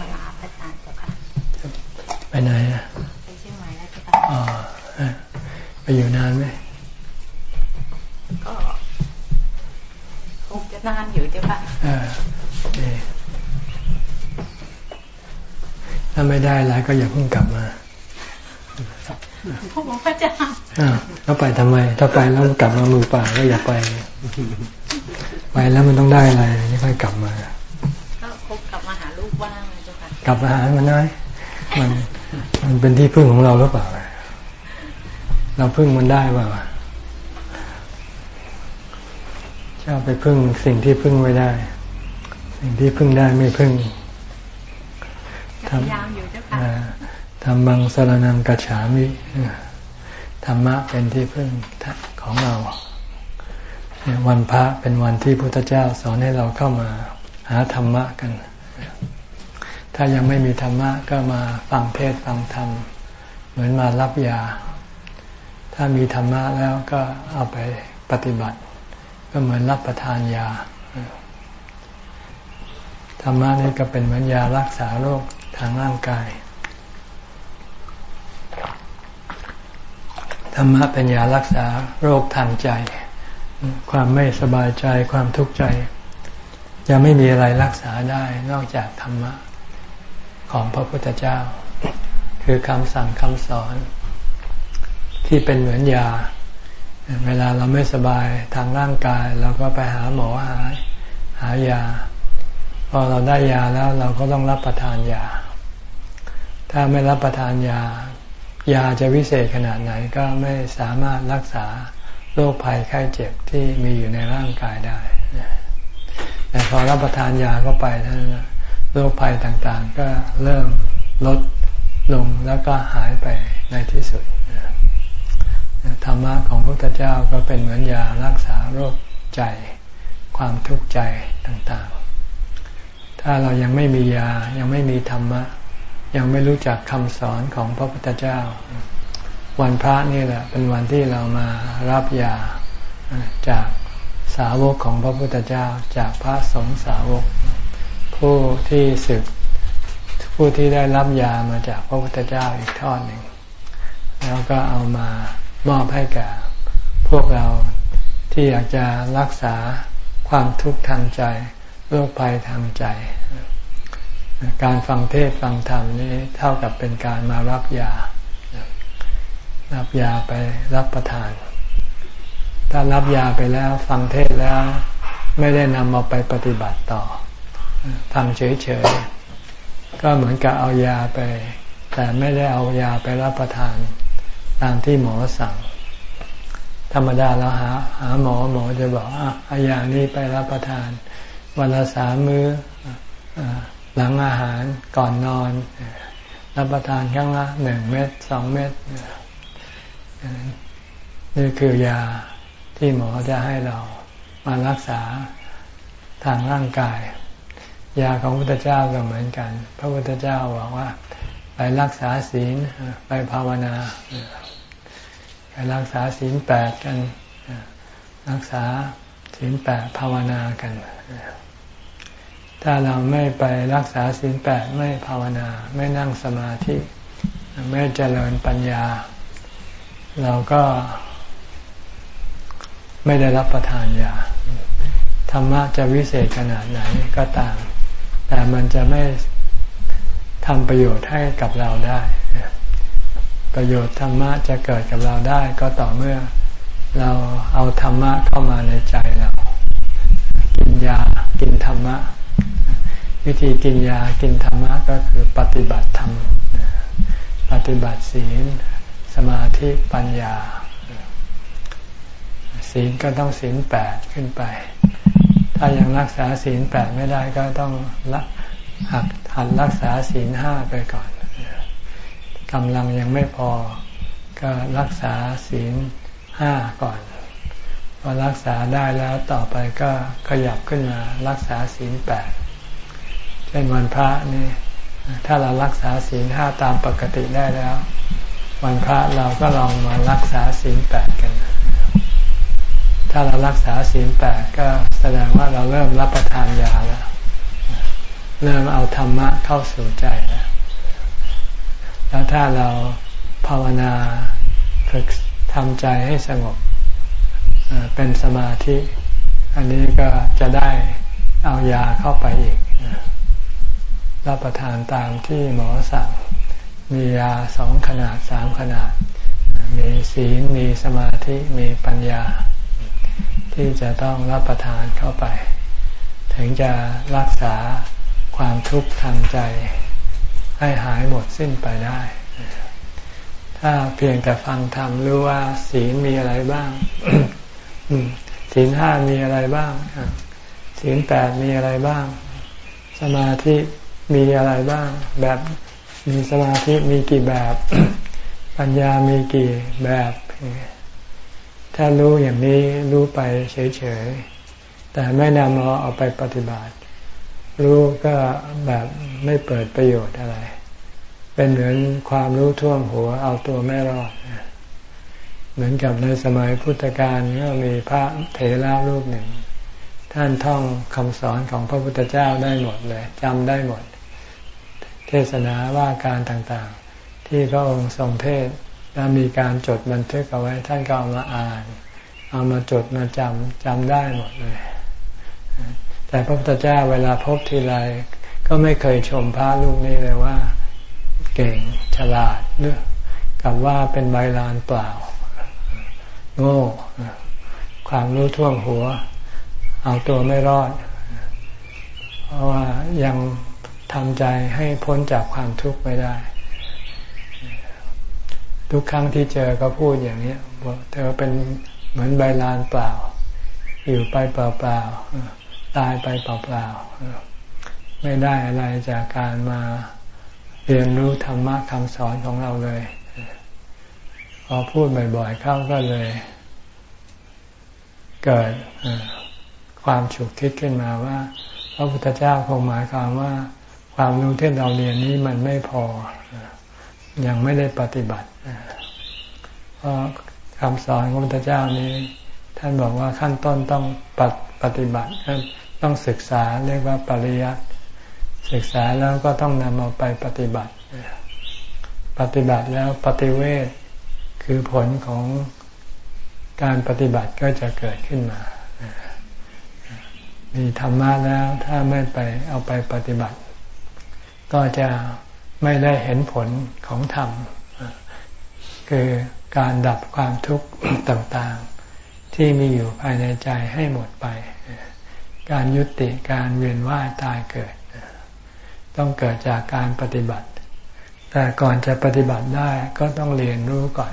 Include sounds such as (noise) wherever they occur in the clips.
มาลาพระอาจารย์เจ้าค่ะไปไหนอะไปเชียงใหม่แล้วเจ้าค่ะอ๋อเอ้ยไปอยู่นานไหมก็คงจะนานอยู่เจ้าค่ะเออโอเคถ้าไม่ได้อะไรก็อย่าเพิ่งกลับมาพระพระอาจารย์อ้าวแล้วไปทำไม ถ้าไปแล้วกลับมามือเปล่าก็อย่าไป ไปแล้วมันต้องได้อะไรนี่ค่อยกลับมา กลับมาหามันน้อยมันมันเป็นที่พึ่งของเราหรือเปล่า เราพึ่งมันได้เปล่าชอบไปพึ่งสิ่งที่พึ่งไม่ได้ สิ่งที่พึ่งได้ไม่พึ่งพยายามอยู่เจ้าค่ะอ่าธรรมังสรนังกัจฉามิธรรมะเป็นที่พึ่งของเราเนี่ยวันพระเป็นวันที่พุทธเจ้าสอนให้เราเข้ามาหาธรรมะกัน ถ้ายังไม่มีธรรมะก็มาฟังเทศฟังธรรม เหมือนมารับยา ถ้ามีธรรมะแล้วก็เอาไปปฏิบัติ ก็เหมือนรับประทานยา ธรรมะนี่ก็เป็นเหมือนยารักษาโรคทางร่างกาย ธรรมะเป็นยารักษาโรคทางใจ ความไม่สบายใจความทุกข์ใจ จะไม่มีอะไรรักษาได้นอกจากธรรมะ ของพระพุทธเจ้า คือคำสั่งคำสอน ที่เป็นเหมือนยา เวลาเราไม่สบายทางร่างกายเราก็ไปหาหมอหาหายา พอเราได้ยาแล้วเราก็ต้องรับประทานยา ถ้าไม่รับประทานยา ยาจะวิเศษขนาดไหนก็ไม่สามารถรักษาโรคภัยไข้เจ็บที่มีอยู่ในร่างกายได้แต่พอรับประทานยาเข้าไปท่าน โรคภัยต่างๆ ก็เริ่มลดลงแล้วก็หายไปในที่สุดธรรมะของพระพุทธเจ้าก็เป็นเหมือนยารักษาโรคใจ ความทุกข์ใจต่างๆ ถ้าเรายังไม่มียายังไม่มีธรรมะ ยังไม่รู้จักคำสอนของพระพุทธเจ้า วันพระนี่แหละ เป็นวันที่เรามารับยาจากสาวกของพระพุทธเจ้าจากพระสงฆ์สาวก ผู้ที่ศึก ผู้ที่ได้รับยามาจากพระพุทธเจ้าอีกทอดหนึ่ง แล้วก็เอามามอบให้แก่พวกเราที่อยากจะรักษาความทุกข์ทางใจโรคภัยทางใจ การฟังเทศฟังธรรมนี้เท่ากับเป็นการมารับยา รับยาไปรับประทาน ถ้ารับยาไปแล้วฟังเทศแล้วไม่ได้นำมาไปปฏิบัติต่อ ฟังเฉยๆ ก็เหมือนกับเอายาไป แต่ไม่ได้เอายาไปรับประทาน ตามที่หมอสั่ง ธรรมดาเราหา หาหมอหมอจะบอกอะอายานี้ไปรับประทาน วันละสามมื้อหลังอาหารก่อนนอน รับประทานครั้งละหนึ่งเม็ดสองเม็ดนี่คือยาที่หมอจะให้เรามารักษาทางร่างกาย ยาของพระพุทธเจ้าก็เหมือนกัน พระพุทธเจ้าบอกว่า ไปรักษาศีลไปภาวนา ไปรักษาศีลแปดกัน รักษาศีลแปดภาวนากัน ถ้าเราไม่ไปรักษาศีลแปดไม่ภาวนา ไม่นั่งสมาธิ ไม่เจริญปัญญา เราก็ไม่ได้รับประทานยาธรรมะจะวิเศษขนาดไหนก็ตาม แต่มันจะไม่ทำประโยชน์ให้กับเราได้ ประโยชน์ธรรมะจะเกิดกับเราได้ ก็ต่อเมื่อเราเอาธรรมะเข้ามาในใจเรากินยากินธรรมะ วิธีกินยากินธรรมะก็คือปฏิบัติธรรม ปฏิบัติศีล สมาธิปัญญา ศีลก็ต้องศีลแปดขึ้นไป ถ้ายังรักษาศีลแปดไม่ได้ก็ต้องละหักหัดรักษาศีลห้าไปก่อนกำลังยังไม่พอก็รักษาศีลห้าก่อนพอรักษาได้แล้วต่อไปก็ขยับขึ้นมารักษาศีลแปดเช่นวันพระนี่ถ้าเรารักษาศีลห้าตามปกติได้แล้ว วันพระเราก็ลองมารักษาศีลแปดกัน ถ้าเรารักษาศีลแปดก็แสดงว่าเราเริ่มรับประทานยาแล้ว เริ่มเอาธรรมะเข้าสู่ใจแล้ว แล้วถ้าเราภาวนาฝึกทำใจให้สงบเป็นสมาธิ อันนี้ก็จะได้เอายาเข้าไปอีก รับประทานตามที่หมอสั่ง มียาสองขนาดสามขนาด มีศีล มีสมาธิ มีปัญญา ที่จะต้องรับประทานเข้าไป ถึงจะรักษาความทุกข์ทางใจ ให้หายหมดสิ้นไปได้ ถ้าเพียงแต่ฟังธรรมรู้ว่า ศีลมีอะไรบ้าง ศีลห้ามีอะไรบ้าง ศีลแปดมีอะไรบ้าง สมาธิมีอะไรบ้าง แบบมีสมาธิมีกี่แบบ ปัญญามีกี่แบบ ถ้ารู้อย่างนี้รู้ไปเฉยๆ แต่ไม่นำเอาเอาไปปฏิบัติ รู้ก็แบบไม่เปิดประโยชน์อะไร เป็นเหมือนความรู้ท่วมหัวเอาตัวไม่รอด เหมือนกับในสมัยพุทธกาลก็มีพระเถระรูปหนึ่ง ท่านท่องคำสอนของพระพุทธเจ้าได้หมดเลยจำได้หมด เทศนาว่าการต่างๆ ที่พระองค์ทรงเทศ แล้วมีการจดบันทึกเอาไว้ ท่านก็เอามาอ่าน เอามาจดมาจำจำได้หมดเลย แต่พระพุทธเจ้าเวลาพบทีไรก็ไม่เคยชมพระลูกนี้เลยว่า เก่งฉลาดหรือกับว่าเป็นใบลานเปล่า โง่ ความรู้ท่วมหัว เอาตัวไม่รอด เพราะว่ายังทำใจให้พ้นจากความทุกข์ไม่ได้ ทุกครั้งที่เจอก็พูดอย่างนี้บอกเธอเป็นเหมือนใบลานเปล่า อยู่ไปเปล่าๆตายไปเปล่าๆไม่ได้อะไรจากการมาเรียนรู้ธรรมะคำสอนของเราเลยพอพูดบ่อยๆเข้าก็เลย เกิดความฉุกคิดขึ้นมาว่า พระพุทธเจ้าคงหมายความว่า ความรู้ที่เราเรียนนี้มันไม่พอ ยังไม่ได้ปฏิบัติ เพราะคำสอนของพระเจ้านี้ ท่านบอกว่าขั้นต้นต้องปฏิบัติต้องศึกษาเรียกว่าปริยัติศึกษาแล้วก็ต้องนำเอาไปปฏิบัติ ปฏิบัติแล้วปฏิเวทคือผลของการปฏิบัติก็จะเกิดขึ้นมา มีธรรมะแล้วถ้าไม่ไปเอาไปปฏิบัติ ก็จะไม่ได้เห็นผลของธรรม คือการดับความทุกข์ต่างๆ ที่มีอยู่ภายในใจให้หมดไป การยุติการเวียนว่ายตายเกิด ต้องเกิดจากการปฏิบัติ แต่ก่อนจะปฏิบัติได้ก็ต้องเรียนรู้ก่อน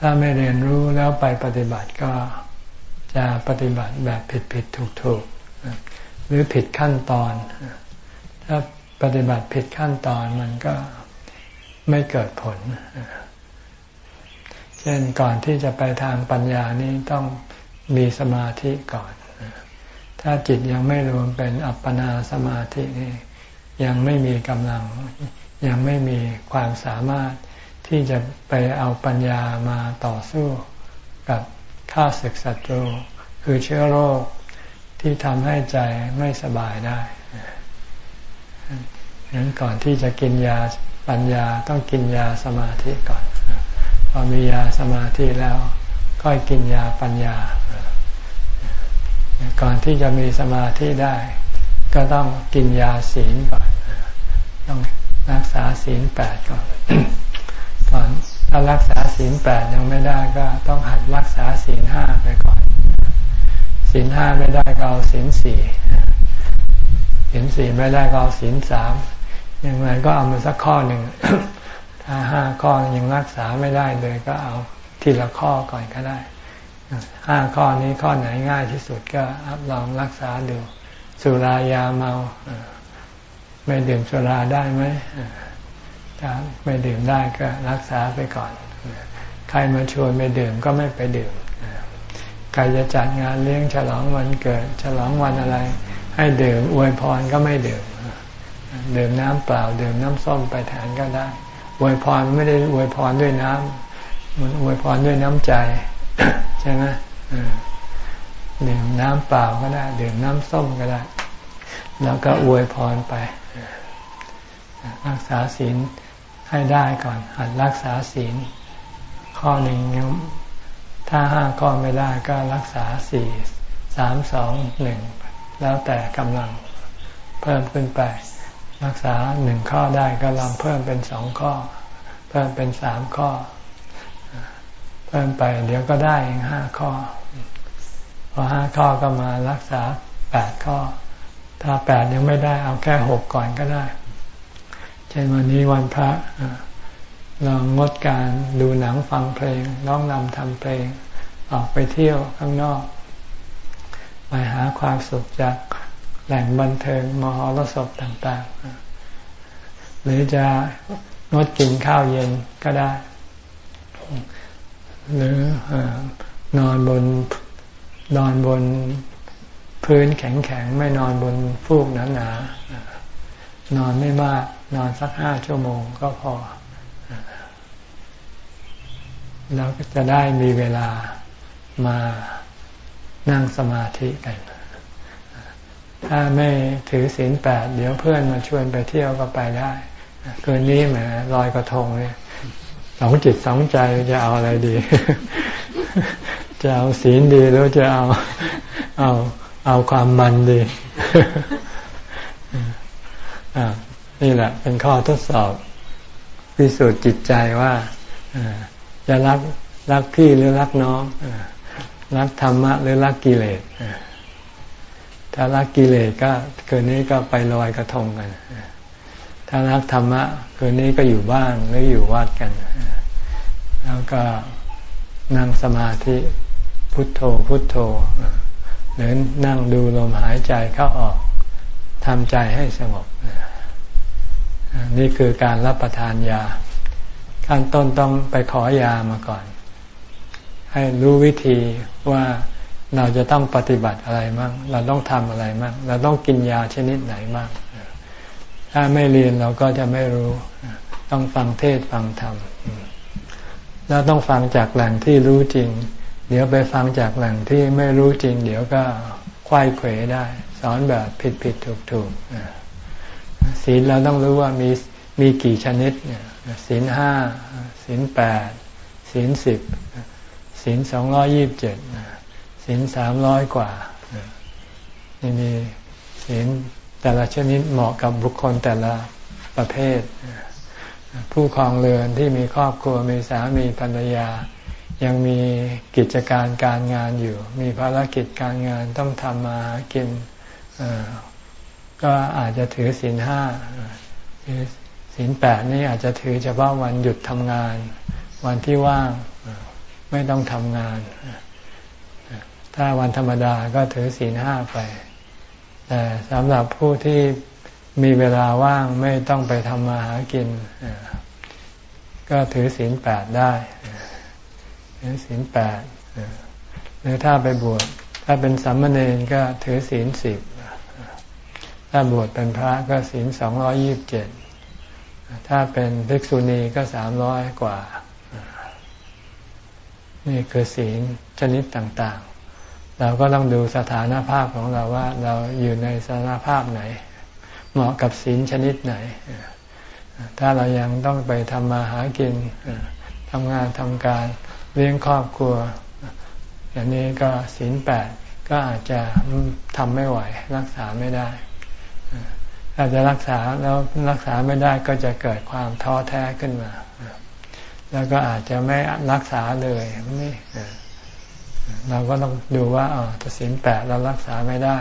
ถ้าไม่เรียนรู้แล้วไปปฏิบัติก็จะปฏิบัติแบบผิดผิดถูกถูกหรือผิดขั้นตอน ถ้าปฏิบัติผิดขั้นตอนมันก็ไม่เกิดผล เช่นก่อนที่จะไปทางปัญญานี้ต้องมีสมาธิก่อน ถ้าจิตยังไม่รวมเป็นอัปปนาสมาธินี่ยังไม่มีกำลัง ยังไม่มีความสามารถที่จะไปเอาปัญญามาต่อสู้กับข้าศึกศัตรูคือเชื้อโรคที่ทำให้ใจไม่สบายได้งั้นก่อนที่จะกินยาปัญญาต้องกินยาสมาธิก่อน พอมียาสมาธิแล้วค่อยกินยาปัญญา ก่อนที่จะมีสมาธิได้ ก็ต้องกินยาศีลก่อน ต้องรักษาศีลแปดก่อนก่อนถ้ารักษาศีลแปดยังไม่ได้ก็ต้องหัดรักษาศีลห้าไปก่อนศีลห้าไม่ได้ก็เอาศีลสี่ศีลสี่ไม่ได้ก็เอาศีลสามย่างไรก็เอามาสักข้อหนึ่ง ถ้าห้าข้อยังรักษาไม่ได้เลยก็เอาทีละข้อก่อนก็ได้ห้าข้อนี้ข้อไหนง่ายที่สุดก็ลองรักษาดูสุรายาเมา ไม่ดื่มสุราได้ไหมถ้าไม่ดื่มได้ก็รักษาไปก่อน ใครมาชวนไม่ดื่มก็ไม่ไปดื่มใครจะจัดงานเลี้ยงฉลองวันเกิด ฉลองวันอะไร ให้ดื่มอวยพรก็ไม่ดื่ม ดื่มน้ำเปล่า ดื่มน้ำส้มไปแทนก็ได้ วยพรไม่ได้อวยพรด้วยน้ำมันอวยพรด้วยน้ำใจ ใช่ไหมดื่มน้ำเปล่าก็ได้ดื่มน้ำส้มก็ได้ แล้วก็อวยพรไป รักษาศีลให้ได้ก่อน หัดรักษาศีล ข้อหนึ่งยังถ้าห้าข้อไม่ได้ก็รักษาสี่สามสองหนึ่งแล้วแต่กำลังเพิ่มขึ้นไป รักษาหนึ่งข้อได้ก็ลองเพิ่มเป็นสองข้อ เพิ่มเป็นสามข้อ เพิ่มไปเดี๋ยวก็ได้เองห้าข้อ พอห้าข้อก็มารักษาแปดข้อ ถ้าแปดยังไม่ได้เอาแค่หกก่อนก็ได้ เช่นวันนี้วันพระลองงดการดูหนังฟังเพลงร้องนำทำเพลง ออกไปเที่ยวข้างนอก ไปหาความสุขจาก แหล่งบันเทิงมหรสพต่างๆ หรือจะงดกินข้าวเย็นก็ได้ หรือนอนบนนอนบนพื้นแข็งๆ ไม่นอนบนฟูกหนาๆนอนไม่มาก นอนสักห้าชั่วโมงก็พอ แล้วก็จะได้มีเวลามานั่งสมาธิกัน ถ้าไม่ถือศีลแปดเดี๋ยวเพื่อนมาชวนไปเที่ยวก็ไปได้คืนนี้แหมลอยกระทงเนี่ยสองจิตสองใจจะเอาอะไรดี จะเอาศีลดีหรือจะเอาเอาเอาความมันดีนี่แหละ เป็นข้อทดสอบพิสูจน์จิตใจว่าจะรักรักพี่หรือรักน้องรักธรรมะหรือรักกิเลส ถ้ารักกิเลสก็คืนนี้ก็ไปลอยกระทงกัน ถ้ารักธรรมะคืนนี้ก็อยู่บ้านหรืออยู่วัดกัน แล้วก็นั่งสมาธิพุทโธพุทโธหรือนั่งดูลมหายใจเข้าออกทำใจให้สงบนี่คือการรับประทานยา ขั้นต้นต้องไปขอยามาก่อน ให้รู้วิธีว่า เราจะต้องปฏิบัติอะไรมั่งเราต้องทำอะไรมั่งเราต้องกินยาชนิดไหนมั่งถ้าไม่เรียนเราก็จะไม่รู้ ต้องฟังเทศฟังธรรมแล้วต้องฟังจากแหล่งที่รู้จริง เดี๋ยวไปฟังจากแหล่งที่ไม่รู้จริง เดี๋ยวก็ควายเขวได้ สอนแบบผิดผิดถูกถูกศีลเราต้องรู้ว่ามีมีกี่ชนิดเนี่ยศีลห้าศีลแปดศีลสิบศีลสองร้อยี่บเจ็ด ศีลสามร้อยกว่านี่มีศีลแต่ละชนิดเหมาะกับบุคคลแต่ละประเภท ผู้ครองเรือนที่มีครอบครัวมีสามีภรรยา ยังมีกิจการการงานอยู่ มีภารกิจการงานต้องทำมาหากินก็อาจจะถือศีลห้าศีลแปดนี่อาจจะถือเฉพาะวันหยุดทำงาน วันที่ว่างไม่ต้องทำงาน ถ้าวันธรรมดาก็ถือศีลห้าไป แต่สำหรับผู้ที่มีเวลาว่างไม่ต้องไปทำมาหากิน ก็ถือศีลแปดได้ถือศีลแปดหรือถ้าไปบวชถ้าเป็นสัมมเนรก็ถือศีลสิบถ้าบวชเป็นพระก็ศีลสองร้อยี่บเจ็ดถ้าเป็นภิกษุณีก็สามร้อยกว่า นี่คือศีลชนิดต่างๆ เราก็ต้องดูสถานภาพของเราว่าเราอยู่ในสถานภาพไหน เหมาะกับศีลชนิดไหน ถ้าเรายังต้องไปทำมาหากินทำงานทำการเลี้ยงครอบครัว อย่างนี้ก็ศีลแปดก็อาจจะทำไม่ไหว รักษาไม่ได้ถ้าจะรักษาแล้วรักษาไม่ได้ก็จะเกิดความท้อแท้ขึ้นมา แล้วก็อาจจะไม่รักษาเลยไม่ เราก็ต้องดูว่าอ๋อศีลแปดเรารักษาไม่ได้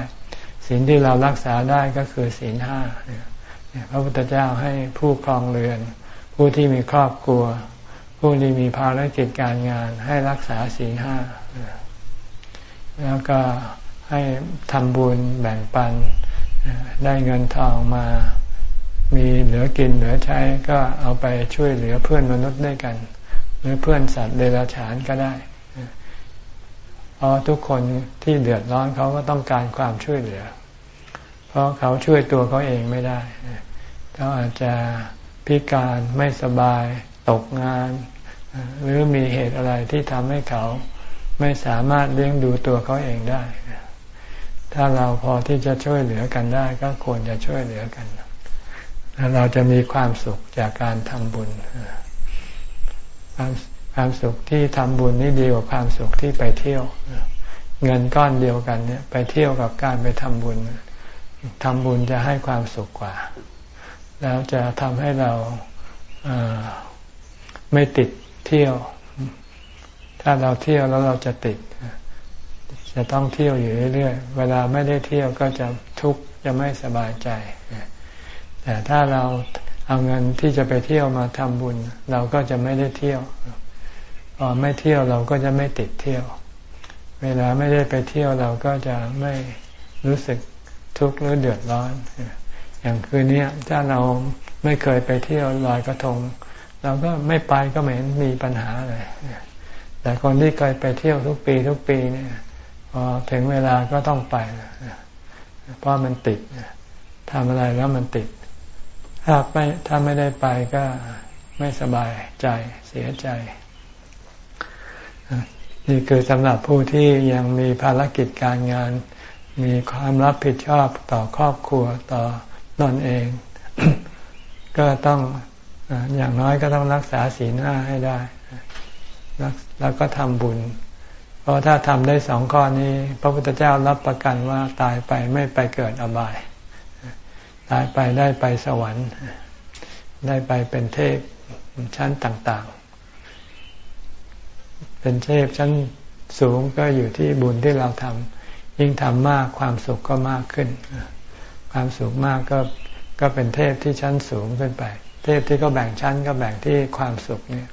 ศีลที่เรารักษาได้ก็คือศีลห้าพระพุทธเจ้าให้ผู้ครองเรือน ผู้ที่มีครอบครัว ผู้ที่มีภารกิจการงานให้รักษาศีลห้าแล้วก็ให้ทำบุญแบ่งปัน ได้เงินทองมามีเหลือกินเหลือใช้ก็เอาไปช่วยเหลือเพื่อนมนุษย์ด้วยกัน หรือเพื่อนสัตว์เดรัจฉานก็ได้ ราะทุกคนที่เดือดร้อนเขาก็ต้องการความช่วยเหลือ เพราะเขาช่วยตัวเขาเองไม่ได้ เขาอาจจะพิการไม่สบาย ตกงาน หรือมีเหตุอะไรที่ทำให้เขาไม่สามารถเลี้ยงดูตัวเขาเองได้ ถ้าเราพอที่จะช่วยเหลือกันได้ ก็ควรจะช่วยเหลือกันแล้วเราจะมีความสุขจากการทำบุญ ความสุขที่ทำบุญนี่ดีกว่าความสุขที่ไปเที่ยว เงินก้อนเดียวกันเนี่ย ไปเที่ยวกับการไปทำบุญทำบุญจะให้ความสุขกว่า แล้วจะทำให้เราไม่ติดเที่ยว ถ้าเราเที่ยวแล้วเราจะติด จะต้องเที่ยวอยู่เรื่อยๆ เวลาไม่ได้เที่ยวก็จะทุกข์จะไม่สบายใจ แต่ถ้าเราเอาเงินที่จะไปเที่ยวมาทำบุญ เราก็จะไม่ได้เที่ยว พอไม่เที่ยวเราก็จะไม่ติดเที่ยว เวลาไม่ได้ไปเที่ยวเราก็จะไม่รู้สึกทุกข์หรือเดือดร้อน อย่างคืนนี้ถ้าเราไม่เคยไปเที่ยวลอยกระทง เราก็ไม่ไปก็ไม่เห็นมีปัญหาเลยแต่คนที่เคยไปเที่ยวทุกปีทุกปีเนี่ยพอถึงเวลาก็ต้องไปเพราะมันติดทำอะไรแล้วมันติด ถ้าไม่ถ้าไม่ได้ไปก็ไม่สบายใจเสียใจ นี่คือสำหรับผู้ที่ยังมีภารกิจการงาน มีความรับผิดชอบต่อครอบครัวต่อนอนเอง ก็ต้องอย่างน้อยก็ต้องรักษาศีลห้าให้ได้ แล้วก็ทำบุญ เพราะถ้าทำได้สองข้อนี้ พระพุทธเจ้ารับประกันว่าตายไปไม่ไปเกิดอบาย ตายไปได้ไปสวรรค์ ได้ไปเป็นเทพชั้นต่าง ๆ เป็นเทพชั้นสูงก็อยู่ที่บุญที่เราทำยิ่งทำมากความสุขก็มากขึ้น ความสุขมากก็ก็เป็นเทพที่ชั้นสูงขึ้นไป เทพที่ก็แบ่งชั้นก็แบ่งที่ความสุขเนี่ย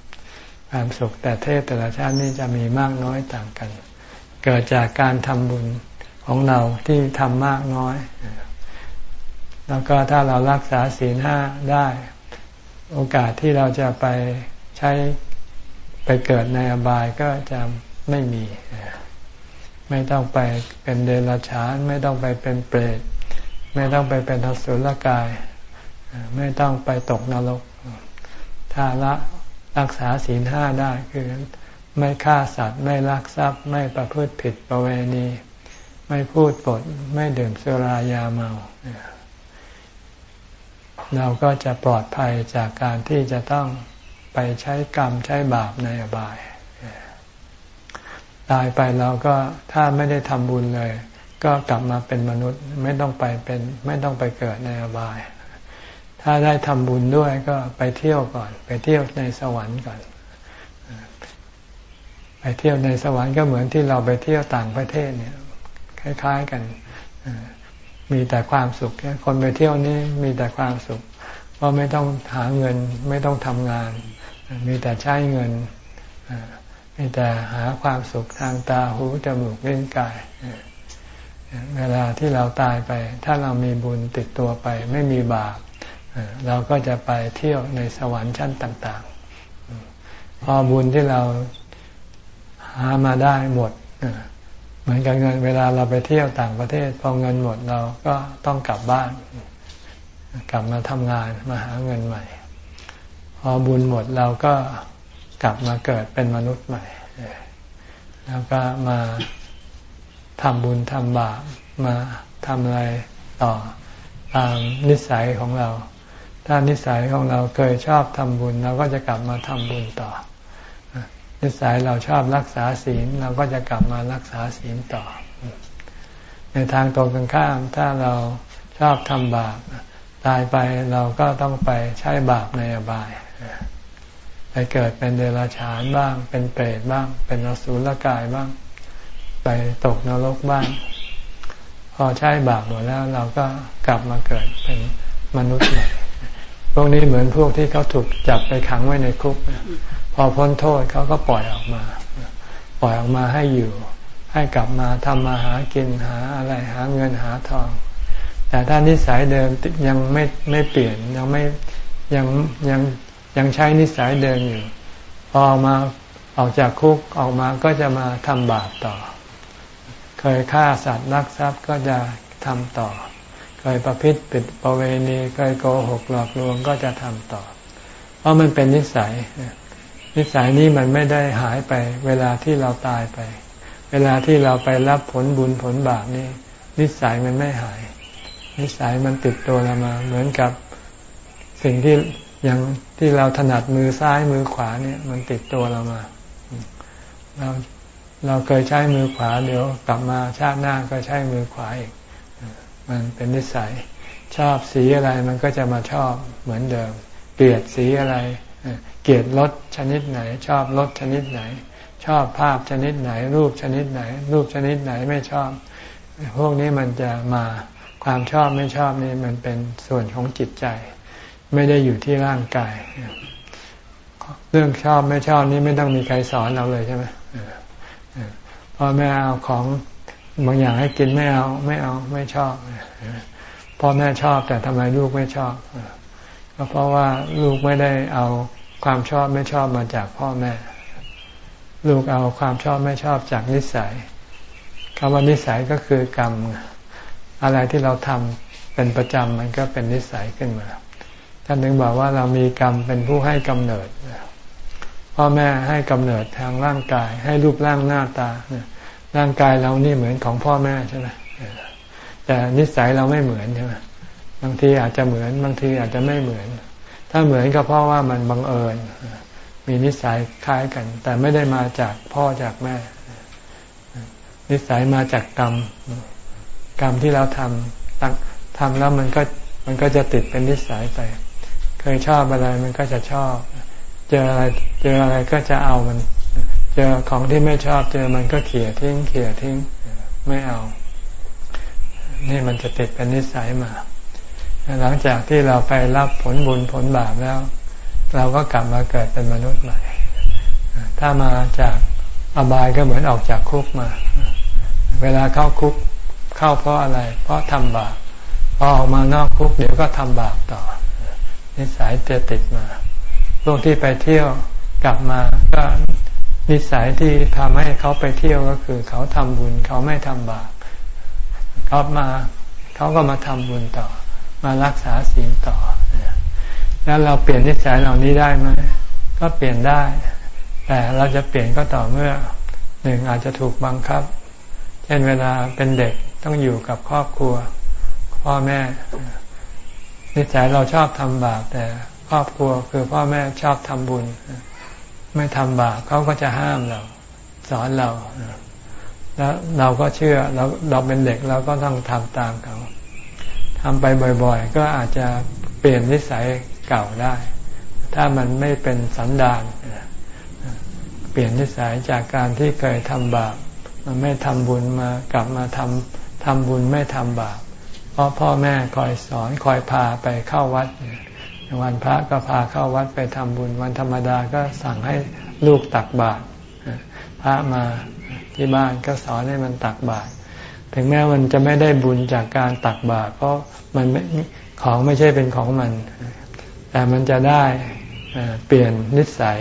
ความสุขแต่เทพแต่ละชั้นนี่จะมีมากน้อยต่างกัน เกิดจากการทำบุญของเราที่ทำมากน้อย แล้วก็ถ้าเรารักษาศีลห้าได้ โอกาสที่เราจะไปใช้ ไปเกิดในอบายก็จะไม่มี ไม่ต้องไปเป็นเดรัจฉาน ไม่ต้องไปเป็นเปรตไม่ต้องไปเป็นทสุรกาย ไม่ต้องไปตกนรก ถ้าละรักษาศีลห้าได้คือไม่ฆ่าสัตว์ ไม่ลักทรัพย์ ไม่ประพฤติผิดประเวณี ไม่พูดปด ไม่ดื่มสุรายาเมา เราก็จะปลอดภัยจากการที่จะต้อง ไปใช้กรรมใช้บาปในอบาย ตายไปเราก็ถ้าไม่ได้ทำบุญเลย ก็กลับมาเป็นมนุษย์ไม่ต้องไปเป็นไม่ต้องไปเกิดในอบาย ถ้าได้ทำบุญด้วยก็ไปเที่ยวก่อน ไปเที่ยวในสวรรค์ก่อน ไปเที่ยวในสวรรค์ก็เหมือนที่เราไปเที่ยวต่างประเทศเนี่ยคล้าย ๆกันมีแต่ความสุข คนไปเที่ยวนี่มีแต่ความสุข เพราะไม่ต้องหาเงินไม่ต้องทำงาน มีแต่ใช้เงินมีแต่หาความสุขทางตาหูจมูกเล่นกาย เวลาที่เราตายไป ถ้าเรามีบุญติดตัวไป ไม่มีบาปเราก็จะไปเที่ยวในสวรรค์ชั้นต่าง ๆ พอบุญที่เราหามาได้หมดเหมือนกับเงินเวลาเราไปเที่ยวต่างประเทศ พอเงินหมดเราก็ต้องกลับบ้าน กลับมาทำงานมาหาเงินใหม่ พอบุญหมดเราก็กลับมาเกิดเป็นมนุษย์ใหม่ แล้วก็มาทำบุญทำบาปมาทำอะไรต่อตามนิสัยของเรา ถ้านิสัยของเราเคยชอบทำบุญ เราก็จะกลับมาทำบุญต่อ นิสัยเราชอบรักษาศีลเราก็จะกลับมารักษาศีลต่อ ในทางตรงกันข้าม ถ้าเราชอบทำบาปตายไปเราก็ต้องไปใช้บาปในอบาย ไปเกิดเป็นเดรัจฉานบ้าง เป็นเปรตบ้าง เป็นอสุรกายบ้าง ไปตกนรกบ้าง พอใช้บาปหมดแล้วเราก็กลับมาเกิดเป็นมนุษย์ใหม่พวกนี้เหมือนพวกที่เขาถูกจับไปขังไว้ในคุก พอพ้นโทษเขาก็ปล่อยออกมา ปล่อยออกมาให้อยู่ ให้กลับมาทำมาหากินหาอะไรหาเงินหาทอง แต่ถ้านิสัยเดิมยังไม่ไม่เปลี่ยนยังไม่ยังยัง ยังใช้นิสัยเดิมอยู่ พอออกมาออกจากคุกออกมาก็จะมาทำบาปต่อ เคยฆ่าสัตว์นักทรัพย์ก็จะทำต่อ เคยประพฤติปิดประเวณีเคยโกหกหลอกลวงก็จะทำต่อ เพราะมันเป็นนิสัย นิสัยนี้มันไม่ได้หายไป เวลาที่เราตายไป เวลาที่เราไปรับผลบุญผลบาปนี่นิสัยมันไม่หาย นิสัยมันติดตัวเรามา เหมือนกับสิ่งที่ย่าง ที่เราถนัดมือซ้ายมือขวาเนี่ย มันติดตัวเรามา เราเราเคยใช้มือขวา เดี๋ยวกลับมาชาติหน้าก็ใช้มือขวาอีก มันเป็นนิสัย ชอบสีอะไรมันก็จะมาชอบเหมือนเดิม เกลียดสีอะไร เกลียดรสชนิดไหน ชอบรสชนิดไหน ชอบภาพชนิดไหน รูปชนิดไหน รูปชนิดไหนไม่ชอบ พวกนี้มันจะมาความชอบไม่ชอบนี่มันเป็นส่วนของจิตใจ ไม่ได้อยู่ที่ร่างกาย เรื่องชอบไม่ชอบนี่ไม่ต้องมีใครสอนเราเลยใช่ไหมพ่อแม่เอาของบางอย่างให้กินไม่เอา ไม่เอาไม่ชอบพ่อแม่ชอบแต่ทำไมลูกไม่ชอบก็เพราะว่าลูกไม่ได้เอาความชอบไม่ชอบมาจากพ่อแม่ ลูกเอาความชอบไม่ชอบจากนิสัยคำว่านิสัยก็คือกรรม อะไรที่เราทำเป็นประจำมันก็เป็นนิสัยขึ้นมา ท่านถึงบอกว่าเรามีกรรมเป็นผู้ให้กำเนิดพ่อแม่ให้กำเนิดทางร่างกาย ให้รูปร่างหน้าตาร่างกายเรานี่เหมือนของพ่อแม่ใช่ไหมแต่นิสัยเราไม่เหมือนใช่ไหมบางทีอาจจะเหมือนบางทีอาจจะไม่เหมือน ถ้าเหมือนก็เพราะว่ามันบังเอิญ มีนิสัยคล้ายกัน แต่ไม่ได้มาจากพ่อจากแม่ นิสัยมาจากกรรม กรรมที่เราทำทำแล้วมันก็มันก็จะติดเป็นนิสัยไป เคยชอบอะไรมันก็จะชอบ เจออะไรเจออะไรก็จะเอามัน เจอของที่ไม่ชอบ เจอมันก็เขี่ยทิ้งเขี่ยทิ้งไม่เอา นี่มันจะติดเป็นนิสัยมา หลังจากที่เราไปรับผลบุญผลบาปแล้ว เราก็กลับมาเกิดเป็นมนุษย์ใหม่ ถ้ามาจากอบายก็เหมือนออกจากคุกมา เวลาเข้าคุกเข้าเพราะอะไร เพราะทำบาปพอออกมานอกคุกเดี๋ยวก็ทำบาปต่อ นิสัยจะติดมา พวกที่ไปเที่ยวกลับมาก็นิสัยที่ทำให้เขาไปเที่ยวก็คือ เขาทำบุญเขาไม่ทำบาปเขามาเขาก็มาทำบุญต่อ มารักษาศีลต่อ แล้วเราเปลี่ยนนิสัยเหล่านี้ได้ไหมก็เปลี่ยนได้ แต่เราจะเปลี่ยนก็ต่อเมื่อหนึ่งอาจจะถูกบังคับ เช่นเวลาเป็นเด็กต้องอยู่กับครอบครัว พ่อแม่ นิสัยเราชอบทำบาปแต่ครอบครัวคือพ่อแม่ชอบทำบุญ ไม่ทำบาปเขาก็จะห้ามเรา สอนเรา แล้วเราก็เชื่อเราเราเป็นเด็กเราก็ต้องทำตามเขาทำไปบ่อย ๆ ก็อาจจะเปลี่ยนนิสัยเก่าได้ ถ้ามันไม่เป็นสันดานเปลี่ยนนิสัยจากการที่เคยทำบาปมันไม่ทำบุญมากลับมาทำทำบุญไม่ทำบาป ราะพ่อแม่คอยสอนคอยพาไปเข้าวัดวันพระก็พาเข้าวัดไปทำบุญวันธรรมดาก็สั่งให้ลูกตักบาตรพระมาที่บ้านก็สอนให้มันตักบาตรถึงแม้มันจะไม่ได้บุญจากการตักบาตรเพราะมันของไม่ใช่เป็นของมัน แต่มันจะได้เปลี่ยนนิสัย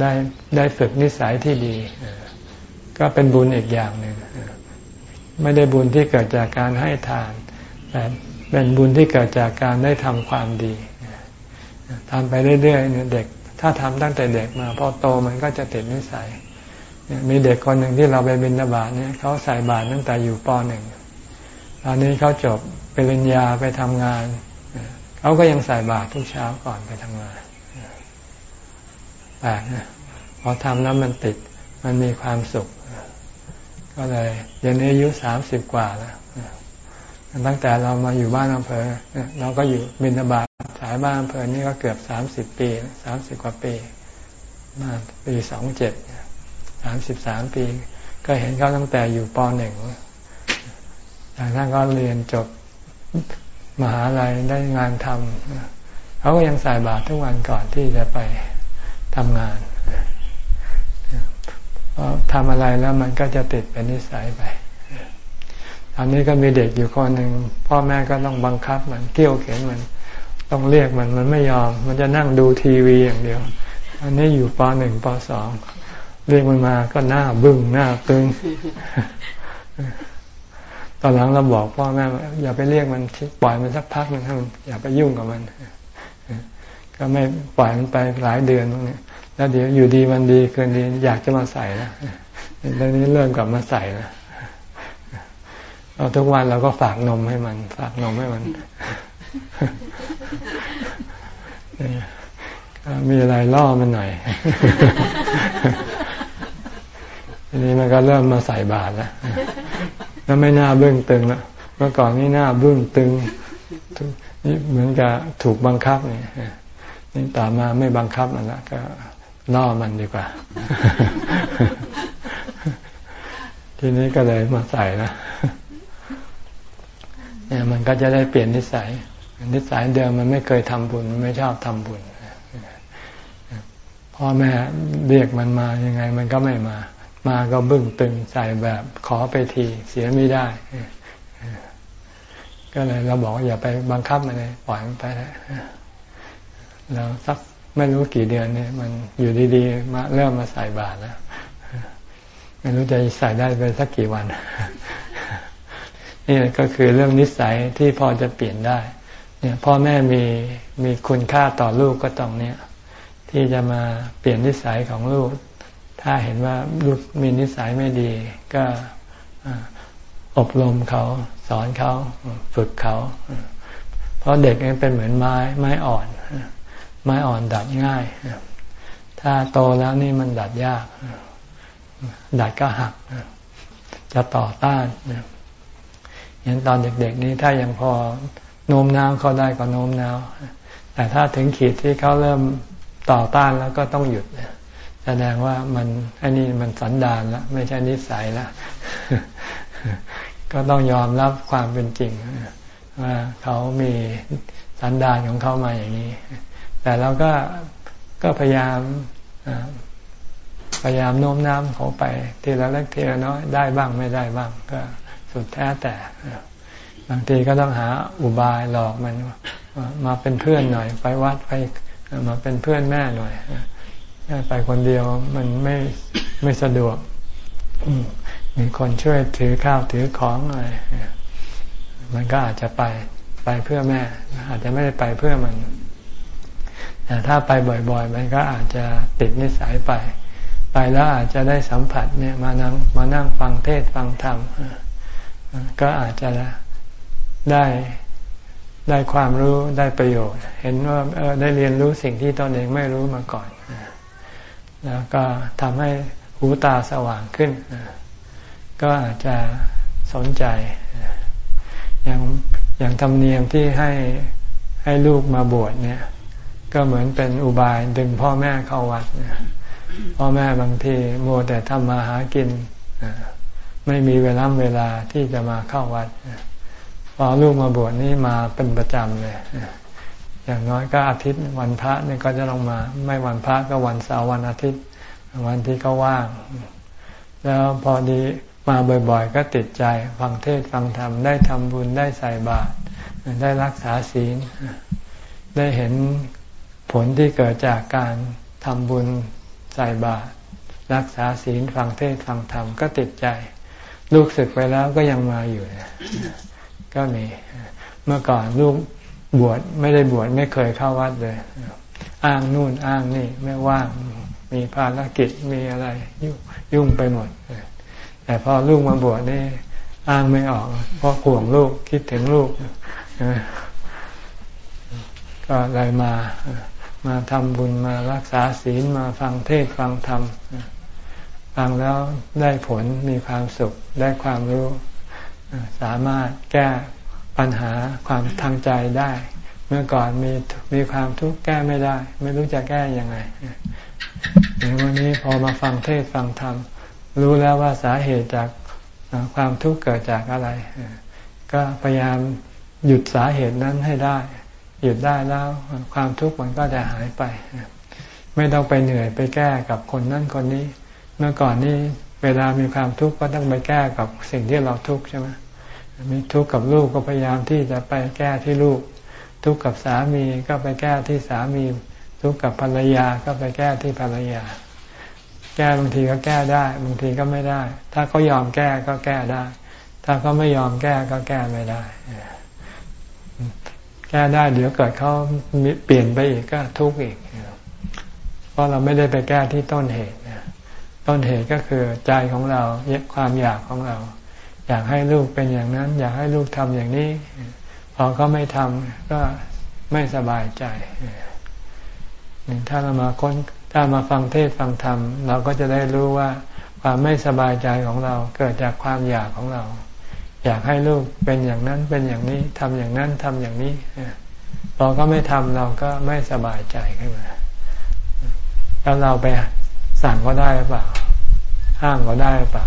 ได้ได้ฝึกนิสัยที่ดี ก็เป็นบุญอีกอย่างหนึ่ง ไม่ได้บุญที่เกิดจากการให้ทาน แต่เป็นบุญที่เกิดจากการได้ทำความดีทำไปเรื่อยๆเด็ก ถ้าทำตั้งแต่เด็กมาพอโตมันก็จะติดนิสัยมีเด็กคนหนึ่งที่เราไปบินบาตเนี่ยเขาใส่บาตรตั้งแต่อยู่ปหนึ่งตอนนี้เขาจบปริญญาไปทำงานเขาก็ยังใส่บาตรทุกเช้าก่อนไปทำงานแปลกนะพอทำแล้วมันติดมันมีความสุข ก็เลยเดี๋ยวนี้อายุสามสิบกว่าแล้วตั้งแต่เรามาอยู่บ้านอำเภอเราก็อยู่บินบาตสายบ้านอำเภอนี่ก็เกือบสามสิบปีสามสิบกว่าปี มาปีสองเจ็ดสามสิบสามปี ก็เห็นเขาตั้งแต่อยู่ปหนึ่งแต่ท่านก็เรียนจบมหาลัยได้งานทำเขาก็ยังใส่บาตรทุกวันก่อนที่จะไปทำงาน เพราะทำอะไรแล้วมันก็จะติดเป็นนิสัยไปตอนนี้ก็มีเด็กอยู่คนหนึ่งพ่อแม่ก็ต้องบังคับมันเกี่ยวเข็นมัน ต้องเรียกมันมันไม่ยอม มันจะนั่งดูทีวีอย่างเดียว อันนี้อยู่ปหนึ่งปสองเรียกมันมาก็หน้าบึ้งหน้าตึงตอนหลังเราบอกพ่อแม่อย่าไปเรียกมันปล่อยมันสักพักนึงให้มันอย่าไปยุ่งกับมัน ก็ไม่ปล่อยมันไปหลายเดือนตรงนี้ แล้วเดี๋ยวอยู่ดีวันดีคืนดีอยากจะมาใส่แล้วตอนนี้เริ่มกลับมาใส่แล้วเราทุกวันเราก็ฝากนมให้มัน ฝากนมให้มันมีอะไรล่อมันหน่อยทีนี้มันก็เริ่มมาใส่บาตรแล้วแล้วไม่น่าเบื้องตึงแล้วเมื่อก่อนนี่หน้าเบึ้งตึงนี่เหมือนกับถูกบังคับนี่นี่ต่อมาไม่บังคับมันละก็ ล่อมันดีกว่า ทีนี้ก็เลยมาใส่นะเนี่ยมันก็จะได้เปลี่ยนนิสัย นิสัยเดิมมันไม่เคยทำบุญ มันไม่ชอบทำบุญพ่อแม่เรียกมันมายังไง มันก็ไม่มา มาก็บึ้งตึงใส่แบบขอไปทีเสียไม่ได้ ก็เลยเราบอกอย่าไปบังคับมันเลยปล่อยมันไปแล้วแล้วสัก ไม่รู้กี่เดือนเนี่ย มันอยู่ดีๆมาเริ่มมาใส่บาตรแล้วไม่รู้จะใส่ได้ไปสักกี่วัน นี่ก็คือเรื่องนิสัยที่พอจะเปลี่ยนได้ เนี่ย พ่อแม่มีมีคุณค่าต่อลูกก็ต้องเนี่ยที่จะมาเปลี่ยนนิสัยของลูก ถ้าเห็นว่าลูกมีนิสัยไม่ดี ก็อบรมเขาสอนเขาฝึกเขา เพราะเด็กนี่เป็นเหมือนไม้ไม้อ่อน ไม้อ่อนดัดง่าย ถ้าโตแล้วนี่มันดัดยาก ดัดก็หัก จะต่อต้านอย่างตอนเด็ก ๆ นี้ถ้ายังพอโน้มน้าวเขาได้ก็โน้มน้าวแต่ถ้าถึงขีดที่เขาเริ่มต่อต้านแล้วก็ต้องหยุดแสดงว่ามันอันนี้มันสันดานแล้วไม่ใช่นิสัยแล้วก็ต้องยอมรับความเป็นจริงว่าเขามีสันดานของเขามาอย่างนี้ แต่เราก็ก็พยายามพยายามโน้มน้าวเขาไปทีละเล็กทีละน้อยได้บ้างไม่ได้บ้าง ก็สุดแท้แต่บางทีก็ต้องหาอุบายหลอกมันมาเป็นเพื่อนหน่อย ไปวัดไปมาเป็นเพื่อนแม่หน่อยไปคนเดียวมันไม่ไม่สะดวกมีคนช่วยถือข้าวถือของอะไรมันก็อาจจะไปไปเพื่อแม่ อาจจะไม่ได้ไปเพื่อมัน แต่ถ้าไปบ่อยๆ มันก็อาจจะติดนิสัยไป ไปแล้วอาจจะได้สัมผัสเนี่ยมานั่งมานั่งฟังเทศฟังธรรมก็อาจจะได้ได้ความรู้ได้ประโยชน์ เห็นว่าเออได้เรียนรู้สิ่งที่ตนเองไม่รู้มาก่อน แล้วก็ทำให้หูตาสว่างขึ้น ก็อาจจะสนใจ อย่างอย่างธรรมเนียมที่ให้ให้ลูกมาบวชเนี่ย ก็เหมือนเป็นอุบายดึงพ่อแม่เข้าวัดพ่อแม่บางทีโมแต่ทำมาหากินไม่มีเวลาเวลาที่จะมาเข้าวัดพอลูกมาบวชนี่มาเป็นประจำเลยอย่างน้อยก็อาทิตย์วันพระนี่ก็จะลงมา ไม่วันพระก็วันเสาร์วันอาทิตย์ วันที่เขาว่าง แล้วพอดีมาบ่อยๆ ก็ติดใจฟังเทศฟังธรรมได้ทำบุญได้ใส่บาตรได้รักษาศีลได้เห็น ผลที่เกิดจากการทำบุญใส่บาตรรักษาศีลฟังเทศฟังธรรมก็ติดใจ ลูกศึกไปแล้วก็ยังมาอยู่ก็มีเมื่อก่อนลูกบวชไม่ได้บวชไม่เคยเข้าวัดเลย อ้างนู่นอ้างนี่ไม่ว่าง มีภารกิจมีอะไรยุ่งไปหมด แต่พอลูกมาบวชนี่อ้างไม่ออก เพราะห่วงลูกคิดถึงลูกก็เลยมา มาทำบุญมารักษาศีลมาฟังเทศฟังธรรมฟังแล้วได้ผลมีความสุขได้ความรู้สามารถแก้ปัญหาความทางใจได้ เมื่อก่อนมีมีความทุกข์แก้ไม่ได้ ไม่รู้จะแก้ยังไงอย่างวันนี้พอมาฟังเทศฟังธรรม รู้แล้วว่าสาเหตุจากความทุกข์เกิดจากอะไร ก็พยายามหยุดสาเหตุนั้นให้ได้ หยุดได้แล้ว ความทุกข์มันก็จะหายไป ไม่ต้องไปเหนื่อยไปแก้กับคนนั้นคนนี้ เมื่อก่อนนี้เวลามีความทุกข์ก็ต้องไปแก้กับสิ่งที่เราทุกข์ใช่ไหมมีทุกข์กับลูกก็พยายามที่จะไปแก้ที่ลูก ทุกข์กับสามีก็ไปแก้ที่สามี ทุกข์กับภรรยาก็ไปแก้ที่ภรรยา แก้บางทีก็แก้ได้บางทีก็ไม่ได้ ถ้าเขายอมแก้ก็แก้ได้ ถ้าเขาไม่ยอมแก้ก็แก้ไม่ได้ แก้ได้เดี๋ยวเกิดเขาเปลี่ยนไปอีกก็ทุกข์อีก เพราะเราไม่ได้ไปแก้ที่ต้นเหตุต้นเหตุก็คือใจของเราความอยากของเรา อยากให้ลูกเป็นอย่างนั้น อยากให้ลูกทำอย่างนี้ พอเขาไม่ทำก็ไม่สบายใจถ้าเรามาค้นถ้ามาฟังเทศฟังธรรม เราก็จะได้รู้ว่าความไม่สบายใจของเราเกิดจากความอยากของเรา อยากให้ลูกเป็นอย่างนั้นเป็นอย่างนี้ทำอย่างนั้นทำอย่างนี้พอก็ไม่ทำเราก็ไม่สบายใจขึ้นมาแล้วเราไปสั่งก็ได้หรือเปล่า ห้ามก็ได้หรือเปล่า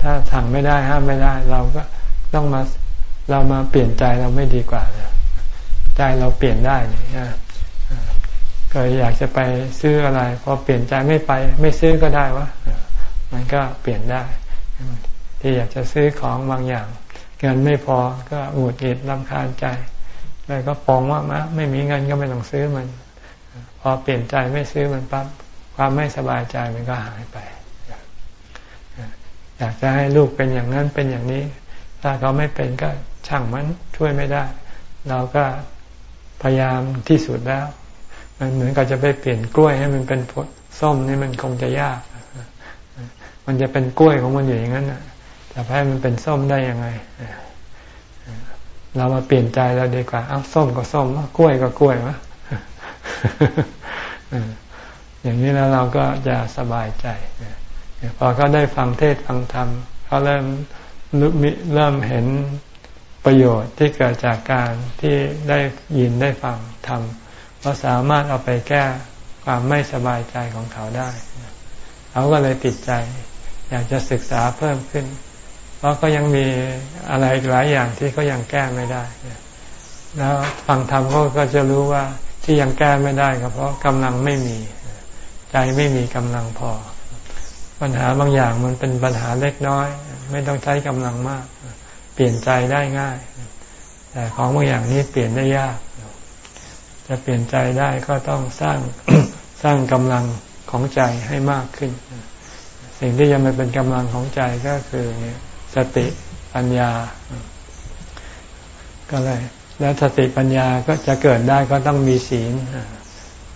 ถ้าสั่งไม่ได้ห้ามไม่ได้ เราก็ต้องมาเรามาเปลี่ยนใจเราไม่ดีกว่าใจเราเปลี่ยนได้เนี่ยเคยอยากจะไปซื้ออะไร พอเปลี่ยนใจไม่ไป ไม่ซื้อก็ได้วะมันก็เปลี่ยนได้ ที่อยากจะซื้อของบางอย่างเงินไม่พอก็หงุดหงิดลำคาญใจเลยก็ปองว่ามะไม่มีเงินก็ไม่ต้องซื้อมัน พอเปลี่ยนใจไม่ซื้อมันปั๊บความไม่สบายใจมันก็หายไป อยากจะให้ลูกเป็นอย่างนั้นเป็นอย่างนี้ ถ้าเขาไม่เป็นก็ช่างมันช่วยไม่ได้ เราก็พยายามที่สุดแล้ว มันเหมือนกับจะไปเปลี่ยนกล้วยให้มันเป็นส้มนี่มันคงจะยาก มันจะเป็นกล้วยของมันอยู่อย่างนั้น จะให้มันเป็นส้มได้ยังไง เรามาเปลี่ยนใจเราดีกว่า เอาส้มก็ส้มกล้วยก็กล้วยวะอย่างนี้แล้วเราก็จะสบายใจ พอเขาได้ฟังเทศฟังธรรมเขาเริ่มเริ่มเห็นประโยชน์ที่เกิดจากการที่ได้ยินได้ฟังธรรมเราสามารถเอาไปแก้ความไม่สบายใจของเขาได้ เขาก็เลยติดใจ อยากจะศึกษาเพิ่มขึ้น ราะก็ยังมีอะไรหลายอย่างที่เขายังแก้ไม่ได้ แล้วฟังธรรมเขาก็จะรู้ว่าที่ยังแก้ไม่ได้ก็เพราะกำลังไม่มี ใจไม่มีกำลังพอ ปัญหาบางอย่างมันเป็นปัญหาเล็กน้อย ไม่ต้องใช้กำลังมาก เปลี่ยนใจได้ง่าย แต่ของบางอย่างนี้เปลี่ยนได้ยาก จะเปลี่ยนใจได้ก็ต้องสร้างสร้างกำลังของใจให้มากขึ้น สิ่งที่จะมาเป็นกำลังของใจก็คือเนี่ย สติปัญญา ก็เลย แล้วสติปัญญาก็จะเกิดได้ก็ต้องมีศีล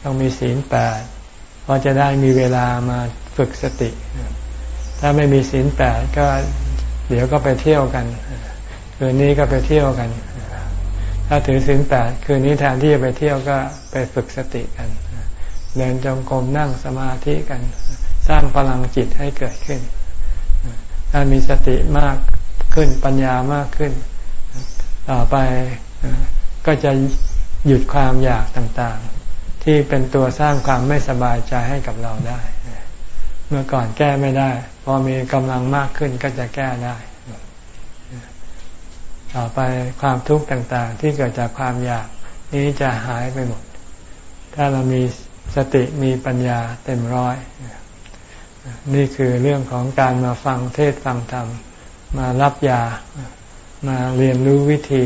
ต้องมีศีลแปดเพราะจะได้มีเวลามาฝึกสติ ถ้าไม่มีศีลแปดก็เดี๋ยวก็ไปเที่ยวกันคืนนี้ก็ไปเที่ยวกัน ถ้าถือศีลแปดคืนนี้แทนที่จะไปเที่ยวก็ไปฝึกสติกันเดินจงกรมนั่งสมาธิกัน สร้างพลังจิตให้เกิดขึ้น ถ้ามีสติมากขึ้นปัญญามากขึ้น ต่อไปก็จะหยุดความอยากต่างๆ ที่เป็นตัวสร้างความไม่สบายใจให้กับเราได้ เมื่อก่อนแก้ไม่ได้ พอมีกำลังมากขึ้นก็จะแก้ได้ ต่อไปความทุกข์ต่างๆ ที่เกิดจากความอยากนี้จะหายไปหมด ถ้าเรามีสติมีปัญญาเต็มร้อย นี่คือเรื่องของการมาฟังเทศฟังธรรม มารับยา มาเรียนรู้วิธี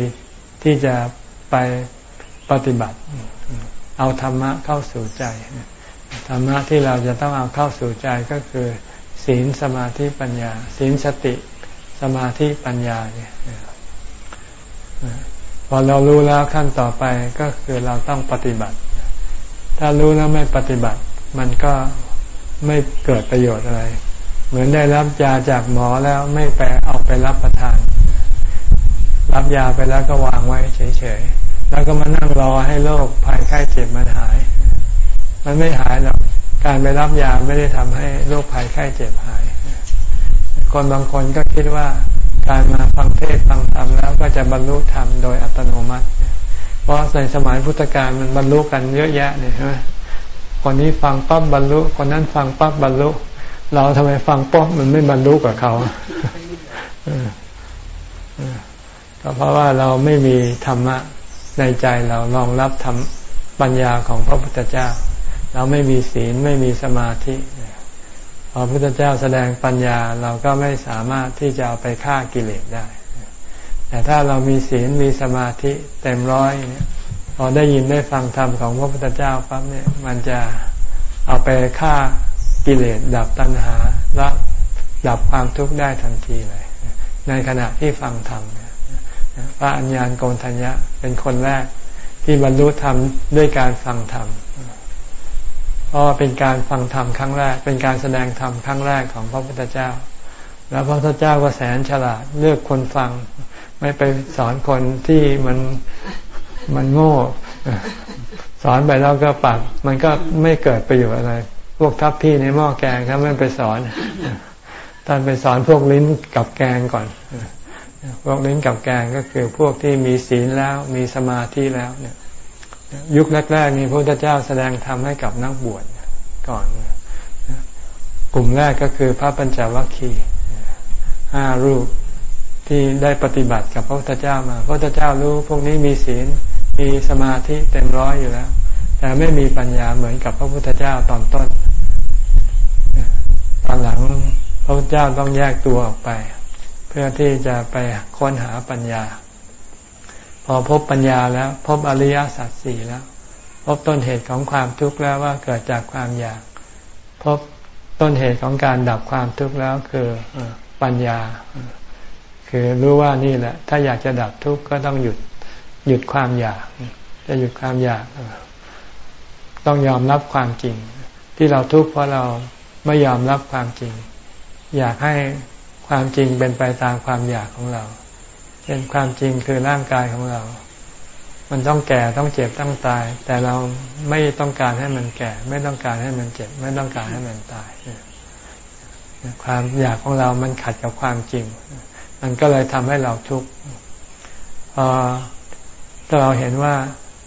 ที่จะไปปฏิบัติ เอาธรรมะเข้าสู่ใจ ธรรมะที่เราจะต้องเอาเข้าสู่ใจก็คือ ศีลสมาธิปัญญา ศีลสติสมาธิปัญญาเนี่ยพอเรารู้แล้วขั้นต่อไปก็คือเราต้องปฏิบัติ ถ้ารู้แล้วไม่ปฏิบัติ มันก็ ไม่เกิดประโยชน์อะไร เหมือนได้รับยาจากหมอแล้วไม่ไปเอาไปรับประทาน รับยาไปแล้วก็วางไว้เฉยๆ แล้วก็มานั่งรอให้โรคภัยไข้เจ็บมันหาย มันไม่หายหรอกการไปรับยาไม่ได้ทำให้โรคภัยไข้เจ็บหาย คนบางคนก็คิดว่าการมาฟังเทศฟังธรรมแล้วก็จะบรรลุธรรมโดยอัตโนมัติ เพราะในสมัยพุทธกาลมันบรรลุกันเยอะแยะเนี่ยใช่ไหม คนนี้ฟังปั๊บบรรลุ คนนั้นฟังปั๊บบรรลุ เราทำไมฟังปั๊บมันไม่บรรลุกับเขาก็เพราะว่าเราไม่มีธรรมะในใจเรารองรับธรรมปัญญาของพระพุทธเจ้า เราไม่มีศีลไม่มีสมาธิพอพระพุทธเจ้าแสดงปัญญาเราก็ไม่สามารถที่จะเอาไปฆ่ากิเลสได้ แต่ถ้าเรามีศีลมีสมาธิเต็มร้อยเนี่ย อได้ยินได้ฟังธรรมของพระพุทธเจ้าปั๊บเนี่ย มันจะเอาไปฆ่ากิเลสดับตัณหาละดับความทุกข์ได้ทันทีเลย ในขณะที่ฟังธรรมพระอัญญาณโกนทัญญะเป็นคนแรกที่บรรลุธรรมด้วยการฟังธรรมเพราะเป็นการฟังธรรมครั้งแรก เป็นการแสดงธรรมครั้งแรกของพระพุทธเจ้า แล้วพระพุทธเจ้าก็แสนฉลาดเลือกคนฟัง ไม่ไปสอนคนที่มัน มันโง่ สอนไปแล้วก็ปักมันก็ไม่เกิดประโยชน์อะไร พวกทัพพี่ในหม้อแกงครับไม่ไปสอนท่านไปสอนพวกลิ้นกับแกงก่อน พวกลิ้นกับแกงก็คือพวกที่มีศีลแล้วมีสมาธิแล้วเนี่ย ยุคแรกๆนี้พระพุทธเจ้าแสดงธรรมให้กับนักบวชก่อน กลุ่มแรกก็คือพระปัญจวัคคีย์ห้ารูปที่ได้ปฏิบัติกับพระพุทธเจ้ามา พระพุทธเจ้ารู้พวกนี้มีศีล มีสมาธิเต็มร้อยอยู่แล้ว แต่ไม่มีปัญญาเหมือนกับพระพุทธเจ้าตอนต้น ตอนหลังพระพุทธเจ้าต้องแยกตัวออกไป เพื่อที่จะไปค้นหาปัญญา พอพบปัญญาแล้ว พบอริยสัจสี่แล้ว พบต้นเหตุของความทุกข์แล้วว่าเกิดจากความอยาก พบต้นเหตุของการดับความทุกข์แล้วคือปัญญา คือรู้ว่านี่แหละ ถ้าอยากจะดับทุกข์ก็ต้องหยุด หยุดความอยาก จะหยุดความอยาก ต้องยอมรับความจริง ที่เราทุกข์เพราะเราไม่ยอมรับความจริง อยากให้ความจริงเป็นไปตามความอยากของเราเป็นความจริงคือร่างกายของเรา มันต้องแก่ต้องเจ็บต้องตาย แต่เราไม่ต้องการให้มันแก่ ไม่ต้องการให้มันเจ็บ ไม่ต้องการให้มันตาย ความอยากของเรา มันขัดกับความจริง มันก็เลยทำให้เราทุกข์พอ ถ้าเราเห็นว่า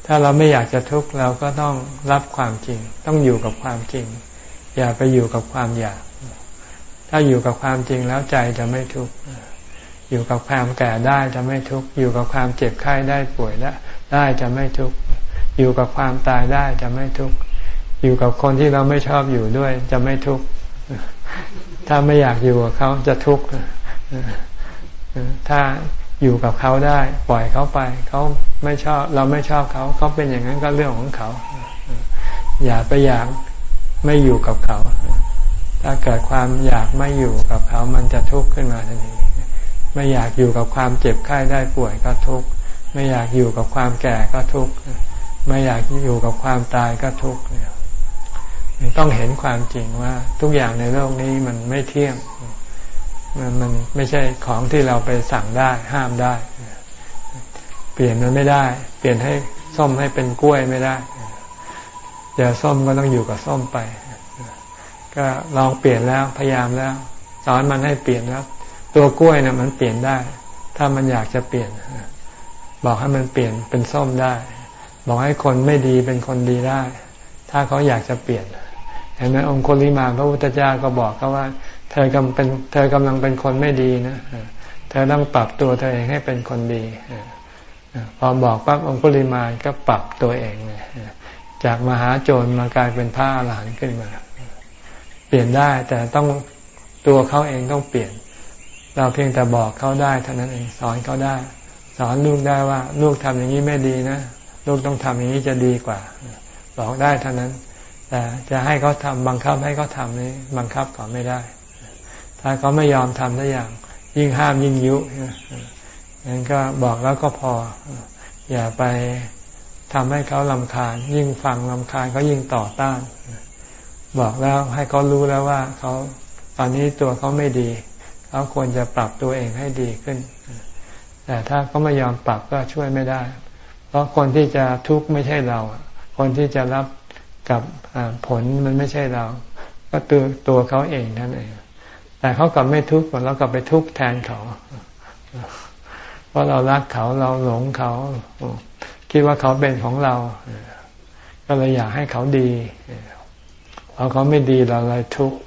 ถ้าเราไม่อยากจะทุกข์เราก็ต้องรับความจริง ต้องอยู่กับความจริง อย่าไปอยู่กับความอยาก ถ้าอยู่กับความจริงแล้วใจจะไม่ทุกข์อยู่กับความแก่ได้จะไม่ทุกข์อยู่กับความเจ็บไข้ได้ป่วยได้ได้จะไม่ทุกข์อยู่กับความตายได้จะไม่ทุกข์อยู่กับคนที่เราไม่ชอบอยู่ด้วย จะไม่ทุกข์ถ้าไม่อยากอยู่กับเขาจะทุกข์ถ้า อยู่กับเขาได้ ปล่อยเขาไปเขาไม่ชอบ เราไม่ชอบเขาเขาเป็นอย่างนั้นก็เรื่องของเขา อย่าไปอยากไม่อยู่กับเขา ถ้าเกิดความอยากไม่อยู่กับเขา มันจะทุกข์ขึ้นมาทันทีไม่อยากอยู่กับความเจ็บไข้ได้ป่วยก็ทุกข์ไม่อยากอยู่กับความแก่ก็ทุกข์ไม่อยากอยู่กับความตายก็ทุกข์ต้องเห็นความจริงว่าทุกอย่างในโลกนี้มันไม่เที่ยง มันไม่ใช่ของที่เราไปสั่งได้ห้ามได้ เปลี่ยนมันไม่ได้ เปลี่ยนให้ส้มให้เป็นกล้วยไม่ได้เดี๋ยวส้มก็ต้องอยู่กับส้มไป ก็ลองเปลี่ยนแล้วพยายามแล้ว สอนมันให้เปลี่ยนแล้ว ตัวกล้วยนะ่ะมันเปลี่ยนได้ ถ้ามันอยากจะเปลี่ยน บอกให้มันเปลี่ยนเป็นส้มได้ บอกให้คนไม่ดีเป็นคนดีได้ ถ้าเขาอยากจะเปลี่ยนเห็นไหมองค์โคลิมาพระพุทธเจ้าก็บอกเขาว่า เธอกำเป็นเธอกำลังเป็นคนไม่ดีนะเธอต้องปรับตัวเธอเองให้เป็นคนดีพอบอกปั๊บองคุลิมานก็ปรับตัวเองเลยจากมหาโจรมากลายเป็นพระอรหันต์ขึ้นมา เปลี่ยนได้แต่ต้องตัวเขาเองต้องเปลี่ยน เราเพียงแต่บอกเขาได้เท่านั้นเองสอนเขาได้ สอนลูกได้ว่า ลูกทำอย่างนี้ไม่ดีนะลูกต้องทำอย่างนี้จะดีกว่า บอกได้เท่านั้น แต่จะให้เขาทำบังคับให้เขาทำนี้บังคับเขาไม่ได้ ถ้าเขาไม่ยอมทำทุกอย่าง ยิ่งห้ามยิ่งยุงั้นก็บอกแล้วก็พอ อย่าไปทำให้เขาลำคาญ ยิ่งฟังลำคาญเขายิ่งต่อต้าน บอกแล้วให้เขารู้แล้วว่าเขาตอนนี้ตัวเขาไม่ดีเขาควรจะปรับตัวเองให้ดีขึ้น แต่ถ้าเขาไม่ยอมปรับก็ช่วยไม่ได้ เพราะคนที่จะทุกข์ไม่ใช่เรา คนที่จะรับกับผลมันไม่ใช่เรา ก็ตัวตัวเขาเองนั่นเอง แต่เขากลับไม่ทุกข์เรากลับไปทุกข์แทนเขา เพราะเรารักเขาเราหลงเขา คิดว่าเขาเป็นของเรา ก็เลยอยากให้เขาดีพอเขาไม่ดีเราเลยทุกข์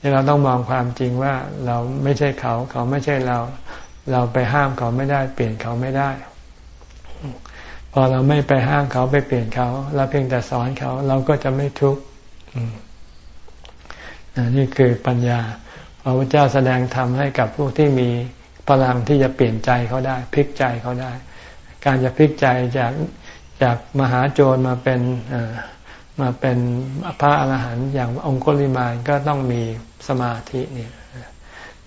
นี่เราต้องมองความจริงว่าเราไม่ใช่เขา เขาไม่ใช่เรา เราไปห้ามเขาไม่ได้ เปลี่ยนเขาไม่ได้ พอเราไม่ไปห้ามเขาไปเปลี่ยนเขา เราเพียงแต่สอนเขา เราก็จะไม่ทุกข์ นี่คือปัญญาพระพุทธเจ้าแสดงธรรมให้กับพวกที่มีพลังที่จะเปลี่ยนใจเขาได้ พลิกใจเขาได้ การจะพลิกใจจากจากมหาโจรมาเป็นมาเป็นพระอรหันต์อย่างองคุลิมานก็ต้องมีสมาธิเนี่ย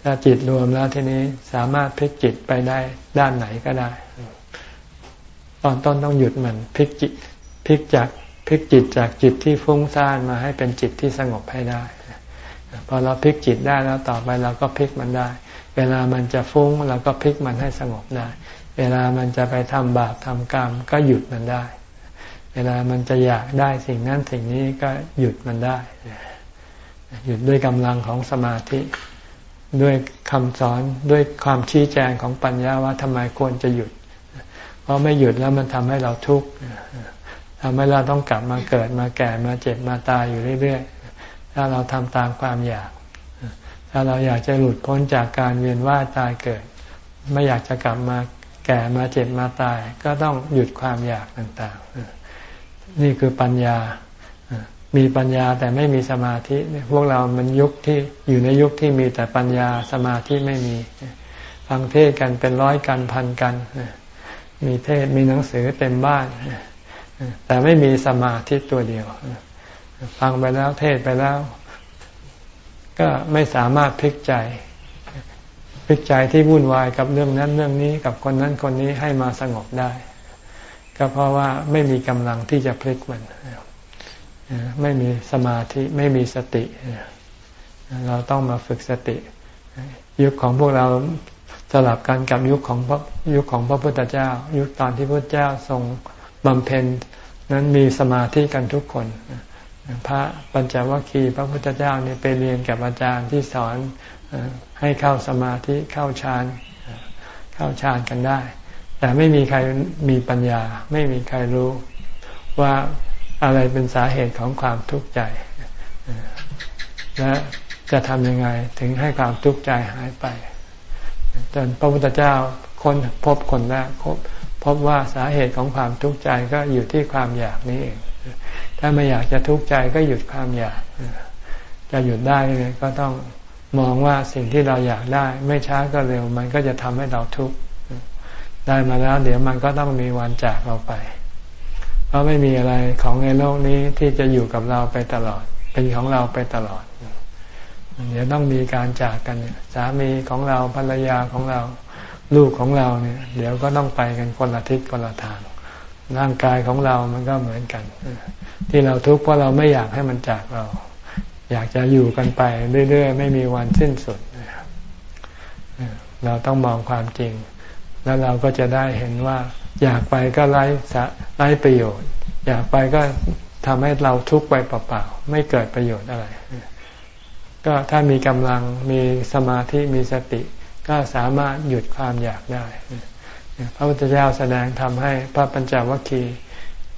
ถ้าจิตรวมแล้วทีนี้สามารถพลิกจิตไปได้ด้านไหนก็ได้ ตอนต้นต้องหยุดมันพลิกจิตพลิกจากพลิกจิตจากจิตที่ฟุ้งซ่านมาให้เป็นจิตที่สงบให้ได้ พอเราพลิกจิตได้แล้วต่อไปเราก็พลิกมันได้ เวลามันจะฟุ้งเราก็พลิกมันให้สงบได้ เวลามันจะไปทำบาปทำกรรมก็หยุดมันได้ เวลามันจะอยากได้สิ่งนั้นสิ่งนี้ก็หยุดมันได้ หยุดด้วยกำลังของสมาธิด้วยคำสอนด้วยความชี้แจงของปัญญาว่าทำไมควรจะหยุด เพราะไม่หยุดแล้วมันทำให้เราทุกข์ทำให้เราต้องกลับมาเกิดมาแก่มาเจ็บมาตายอยู่เรื่อยๆ ถ้าเราทำตามความอยาก ถ้าเราอยากจะหลุดพ้นจากการเวียนว่ายตายเกิด ไม่อยากจะกลับมาแก่มาเจ็บมาตาย ก็ต้องหยุดความอยากต่างๆ นี่คือปัญญา มีปัญญาแต่ไม่มีสมาธิ พวกเรามันยุคที่อยู่ในยุคที่มีแต่ปัญญาสมาธิไม่มี ฟังเทศกันเป็นร้อยกันพันกัน มีเทศมีหนังสือเต็มบ้าน แต่ไม่มีสมาธิตัวเดียว ฟังไปแล้วเทศไปแล้ว ก็ไม่สามารถพลิกใจพลิกใจที่วุ่นวายกับเรื่องนั้นเรื่องนี้กับคนนั้นคนนี้ให้มาสงบได้ ก็เพราะว่าไม่มีกำลังที่จะพลิกมันไม่มีสมาธิไม่มีสติ เราต้องมาฝึกสติ ยุคของพวกเราสลับกันกับยุคของยุคของพระพุทธเจ้า ยุคตอนที่พระเจ้าทรงบำเพ็ญนั้นมีสมาธิกันทุกคน พระปัญจวัคคีย์พระพุทธเจ้าเนี่ยไปเรียนกับอาจารย์ที่สอนให้เข้าสมาธิเข้าฌานเข้าฌานกันได้ แต่ไม่มีใครมีปัญญา ไม่มีใครรู้ว่าอะไรเป็นสาเหตุของความทุกข์ใจและจะทำยังไงถึงให้ความทุกข์ใจหายไปจนพระพุทธเจ้าคนพบคนแรกพบพบว่าสาเหตุของความทุกข์ใจก็อยู่ที่ความอยากนี้เอง ถ้าไม่อยากจะทุกข์ใจก็หยุดความอยาก จะหยุดได้ก็ต้องมองว่าสิ่งที่เราอยากได้ ไม่ช้าก็เร็ว มันก็จะทำให้เราทุกข์ได้มาแล้ว เดี๋ยวมันก็ต้องมีวันจากเราไป เพราะไม่มีอะไรของในโลกนี้ที่จะอยู่กับเราไปตลอด เป็นของเราไปตลอด เดี๋ยวต้องมีการจากกันสามีของเราภรรยาของเราลูกของเราเนี่ย เดี๋ยวก็ต้องไปกันคนละทิศคนละทาง ร่างกายของเรามันก็เหมือนกัน ที่เราทุกข์เพราะเราไม่อยากให้มันจากเรา อยากจะอยู่กันไปเรื่อยๆ ไม่มีวันสิ้นสุด เราต้องมองความจริง แล้วเราก็จะได้เห็นว่า อยากไปก็ไร้ไร้ประโยชน์ อยากไปก็ทำให้เราทุกข์ไปเปล่าๆ ไม่เกิดประโยชน์อะไร ก็ถ้ามีกำลังมีสมาธิมีสติ ก็สามารถหยุดความอยากได้ พระพุทธเจ้าแสดงทำให้พระปัญจวัคคีย์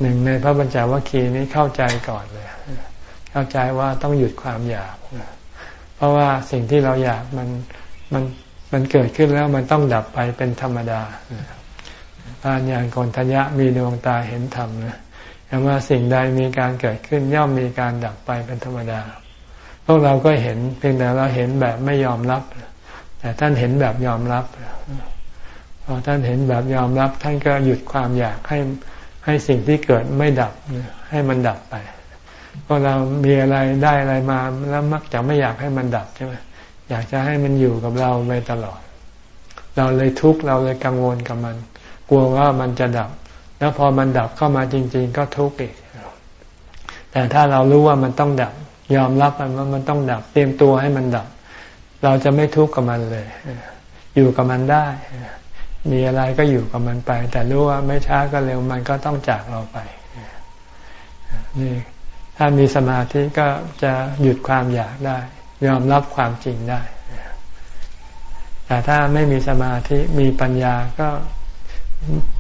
หนึ่งในพระปัญจวัคคีย์นี้เข้าใจก่อนเลย เข้าใจว่าต้องหยุดความอยาก เพราะว่าสิ่งที่เราอยากมันมันมันเกิดขึ้นแล้วมันต้องดับไปเป็นธรรมดาพานอย่างกนทัญญะมีดวงตาเห็นธรรมนะว่าสิ่งใดมีการเกิดขึ้นย่อมมีการดับไปเป็นธรรมดา พวกเราก็เห็นเพียงแต่เราเห็นแบบไม่ยอมรับ แต่ท่านเห็นแบบยอมรับพอท่านเห็นแบบยอมรับ ท่านก็หยุดความอยากให้ ให้สิ่งที่เกิดไม่ดับให้มันดับไปพอเรามีอะไรได้อะไรมาแล้วมักจะไม่อยากให้มันดับใช่ไหมอยากจะให้มันอยู่กับเราไปตลอด เราเลยทุกข์เราเลยกังวลกับมัน กลัวว่ามันจะดับ แล้วพอมันดับเข้ามาจริง ๆ ก็ทุกข์อีก แต่ถ้าเรารู้ว่ามันต้องดับ ยอมรับมันว่ามันต้องดับ เตรียมตัวให้มันดับ เราจะไม่ทุกข์กับมันเลย อยู่กับมันได้ มีอะไรก็อยู่กับมันไป แต่รู้ว่าไม่ช้าก็เร็วมันก็ต้องจากเราไปนี่ถ้ามีสมาธิก็จะหยุดความอยากได้ ยอมรับความจริงได้ แต่ถ้าไม่มีสมาธิมีปัญญาก็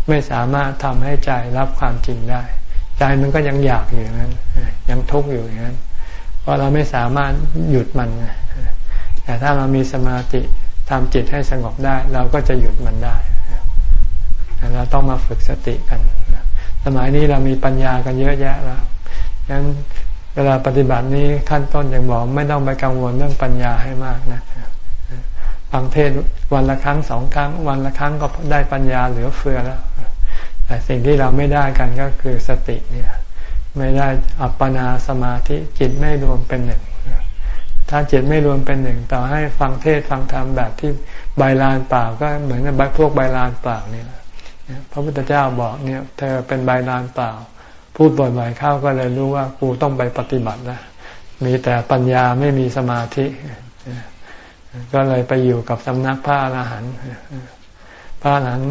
ไม่สามารถทำให้ใจรับความจริงได้ ใจมันก็ยังอยากอยู่อย่างนั้น ยังทุกข์อยู่อย่างนั้น เพราะเราไม่สามารถหยุดมันแต่ถ้าเรามีสมาธิ ทำจิตให้สงบได้ เราก็จะหยุดมันได้เราต้องมาฝึกสติกัน สมัยนี้เรามีปัญญากันเยอะแยะแล้วฉะนั้นเวลาปฏิบัตินี้ขั้นต้นอย่างบอกไม่ต้องไปกังวลเรื่องปัญญาให้มากนะฟังเทศวันละครั้งสองครั้ง วันละครั้งก็ได้ปัญญาเหลือเฟือแล้ว แต่สิ่งที่เราไม่ได้กันก็คือสติเนี่ย ไม่ได้อัปปนาสมาธิจิตไม่รวมเป็นหนึ่ง ถ้าจิตไม่รวมเป็นหนึ่งต่อให้ฟังเทศฟังธรรมแบบที่ใบลานเปล่าก็เหมือนกับพวกใบลานเปล่านี่แหละพระพุทธเจ้าบอกเนี่ย เธอเป็นใบลานเปล่า พูดบ่อยๆเข้าก็เลยรู้ว่ากูต้องไปปฏิบัติแล้วมีแต่ปัญญาไม่มีสมาธิ ก็เลยไปอยู่กับสำนักพระอรหันต์พระอรหันต์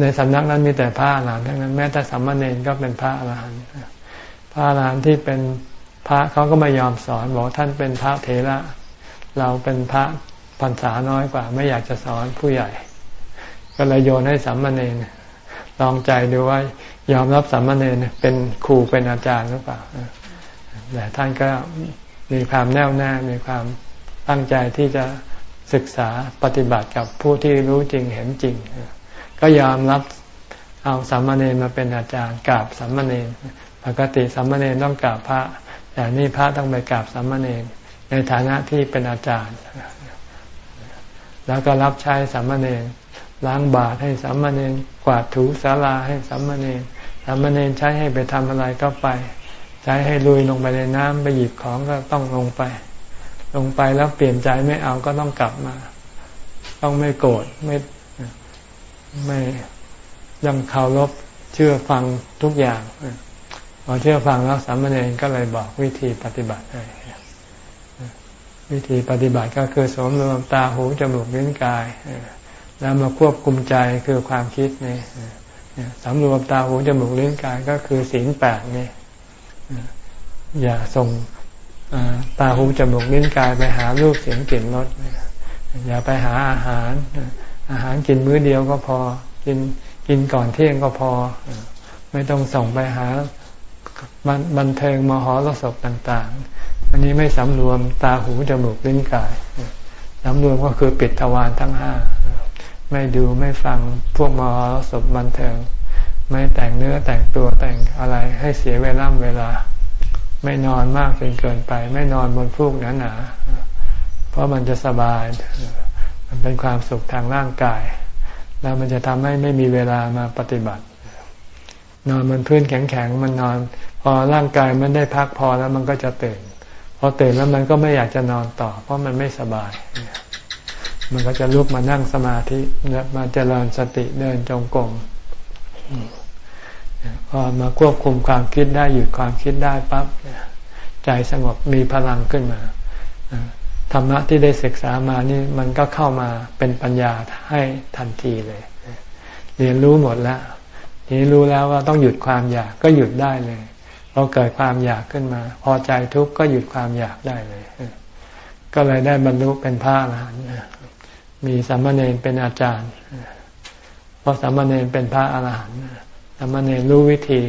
ในสำนักนั้นมีแต่พระอรหันต์ทั้งนั้นแม้แต่สัมมาเนนก็เป็นพระอรหันต์พระอรหันต์ที่เป็น ระเขาก็ไม่ยอมสอนบอกท่านเป็นพระเถระ เราเป็นพระพรรษาน้อยกว่า ไม่อยากจะสอนผู้ใหญ่ ก็เลยโยนให้สัมมาเนนลองใจดูว่ายอมรับสัมมาเนนเป็นครูเป็นอาจารย์หรือเปล่าแต่ท่านก็มีความแน่วแน่มีความตั้งใจที่จะศึกษาปฏิบัติกับผู้ที่รู้จริงเห็นจริง ก็ยอมรับเอาสัมมาเนนมาเป็นอาจารย์กราบสัมมาเนนปกติสัมมาเนนต้องกราบพระ แต่นี่พระต้องไปกราบสัมมาเนนในฐานะที่เป็นอาจารย์ แล้วก็รับใช้สัมมาเนนล้างบาตรให้สัมมาเนนกวาดถูศาลาให้สัมมาเนนสัมมาเนนใช้ให้ไปทำอะไรก็ไป ใช้ให้ลุยลงไปในน้ำไปหยิบของก็ต้องลงไป ลงไปแล้วเปลี่ยนใจไม่เอาก็ต้องกลับมา ต้องไม่โกรธไม่ไม่ยังเคารพเชื่อฟังทุกอย่าง พอเชื่อฟังแล้วสามเณรก็เลยบอกวิธีปฏิบัติให้วิธีปฏิบัติก็คือสมรวมตาหูจมูกลิ้นกายแล้วมาควบคุมใจคือความคิดนี่สำรวมตาหูจมูกลิ้นกายก็คือศีลแปดนี่อย่าส่งตาหูจมูกลิ้นกายไปหารูปเสียงกลิ่นรสอย่าไปหาอาหาร อาหารกินมื้อเดียวก็พอ กินกินก่อนเที่ยงก็พอ ไม่ต้องส่งไปหา บันเทิงมหรสพต่าง ๆ อันนี้ไม่สำรวมตาหูจมูกลิ้นกายสำรวมก็คือปิดทวารทั้งห้าไม่ดูไม่ฟังพวกมหรสพบันเทิง ไม่แต่งเนื้อแต่งตัวแต่งอะไรให้เสียเวลาเวลา ไม่นอนมากจนเกินไป ไม่นอนบนฟูกหนาๆเพราะมันจะสบาย มันเป็นความสุขทางร่างกาย แล้วมันจะทำให้ไม่มีเวลามาปฏิบัติ นอนบนพื้นแข็งๆมันนอน พอร่างกายมันได้พักพอแล้วมันก็จะตื่นพอตื่นแล้วมันก็ไม่อยากจะนอนต่อ เพราะมันไม่สบาย มันก็จะลุกมานั่งสมาธิมาเจริญสติเดินจงกรมพอมาควบคุมความคิดได้หยุดความคิดได้ปั๊บใจสงบมีพลังขึ้นมาธรรมะที่ได้ศึกษามานี่มันก็เข้ามาเป็นปัญญาให้ทันทีเลย เรียนรู้หมดแล้ว นี้รู้แล้วว่าต้องหยุดความอยากก็หยุดได้เลยพอเกิดความอยากขึ้นมา พอใจทุกข์ก็หยุดความอยากได้เลย ก็เลยได้บรรลุเป็นพระอรหันต์มีสัมมาเนรเป็นอาจารย์เพราะสัมมาเนรเป็นพระอรหันต์สัมณีรู้วิธี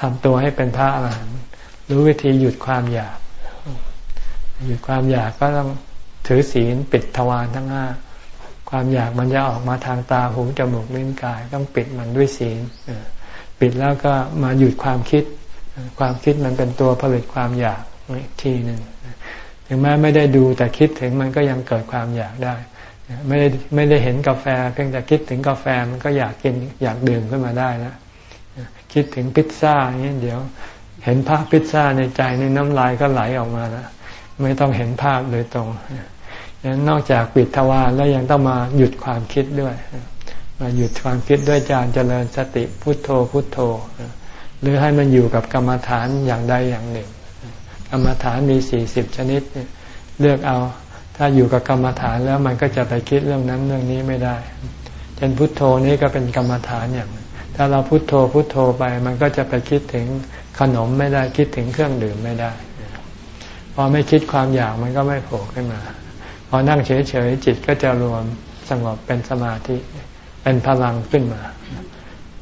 ทำตัวให้เป็นพระอรหันต์รู้วิธีหยุดความอยาก หยุดความอยากก็ต้องถือศีลปิดทวารทั้งห้า ความอยากมันจะออกมาทางตาหูจมูกลิ้นกาย ต้องปิดมันด้วยศีลปิดแล้วก็มาหยุดความคิด ความคิดมันเป็นตัวผลิตความอยากทีหนึ่งถึงแม้ไม่ได้ดูแต่คิดถึงมันก็ยังเกิดความอยากได้ ไม่ได้ไม่ได้เห็นกาแฟ เพียงแต่คิดถึงกาแฟมันก็อยากกินอยากดื่มขึ้นมาได้นะคิดถึงพิซซ่าอย่างนี้เดี๋ยว เห็นภาพพิซซ่าในใจในน้ำลายก็ไหลออกมาแล้วไม่ต้องเห็นภาพโดยตรงดัง นั้นนอกจากปิดทวารแล้วยังต้องมาหยุดความคิดด้วย มาหยุดความคิดด้วยการเจริญสติพุทโธพุทโธ หรือให้มันอยู่กับกรรมฐานอย่างใดอย่างหนึ่ง กรรมฐานมีสี่สิบชนิดเลือกเอา ถ้าอยู่กับกรรมฐานแล้วมันก็จะไปคิดเรื่องนั้นเรื่องนี้ไม่ได้เช่นพุทโธนี้ก็เป็นกรรมฐานอย่าง ถ้าเราพุทโธพุทโธไป มันก็จะไปคิดถึงขนมไม่ได้คิดถึงเครื่องดื่มไม่ได้ พอไม่คิดความอยากมันก็ไม่โผล่ขึ้นมา พอนั่งเฉยๆจิตก็จะรวมสงบเป็นสมาธิ เป็นพลังขึ้นมา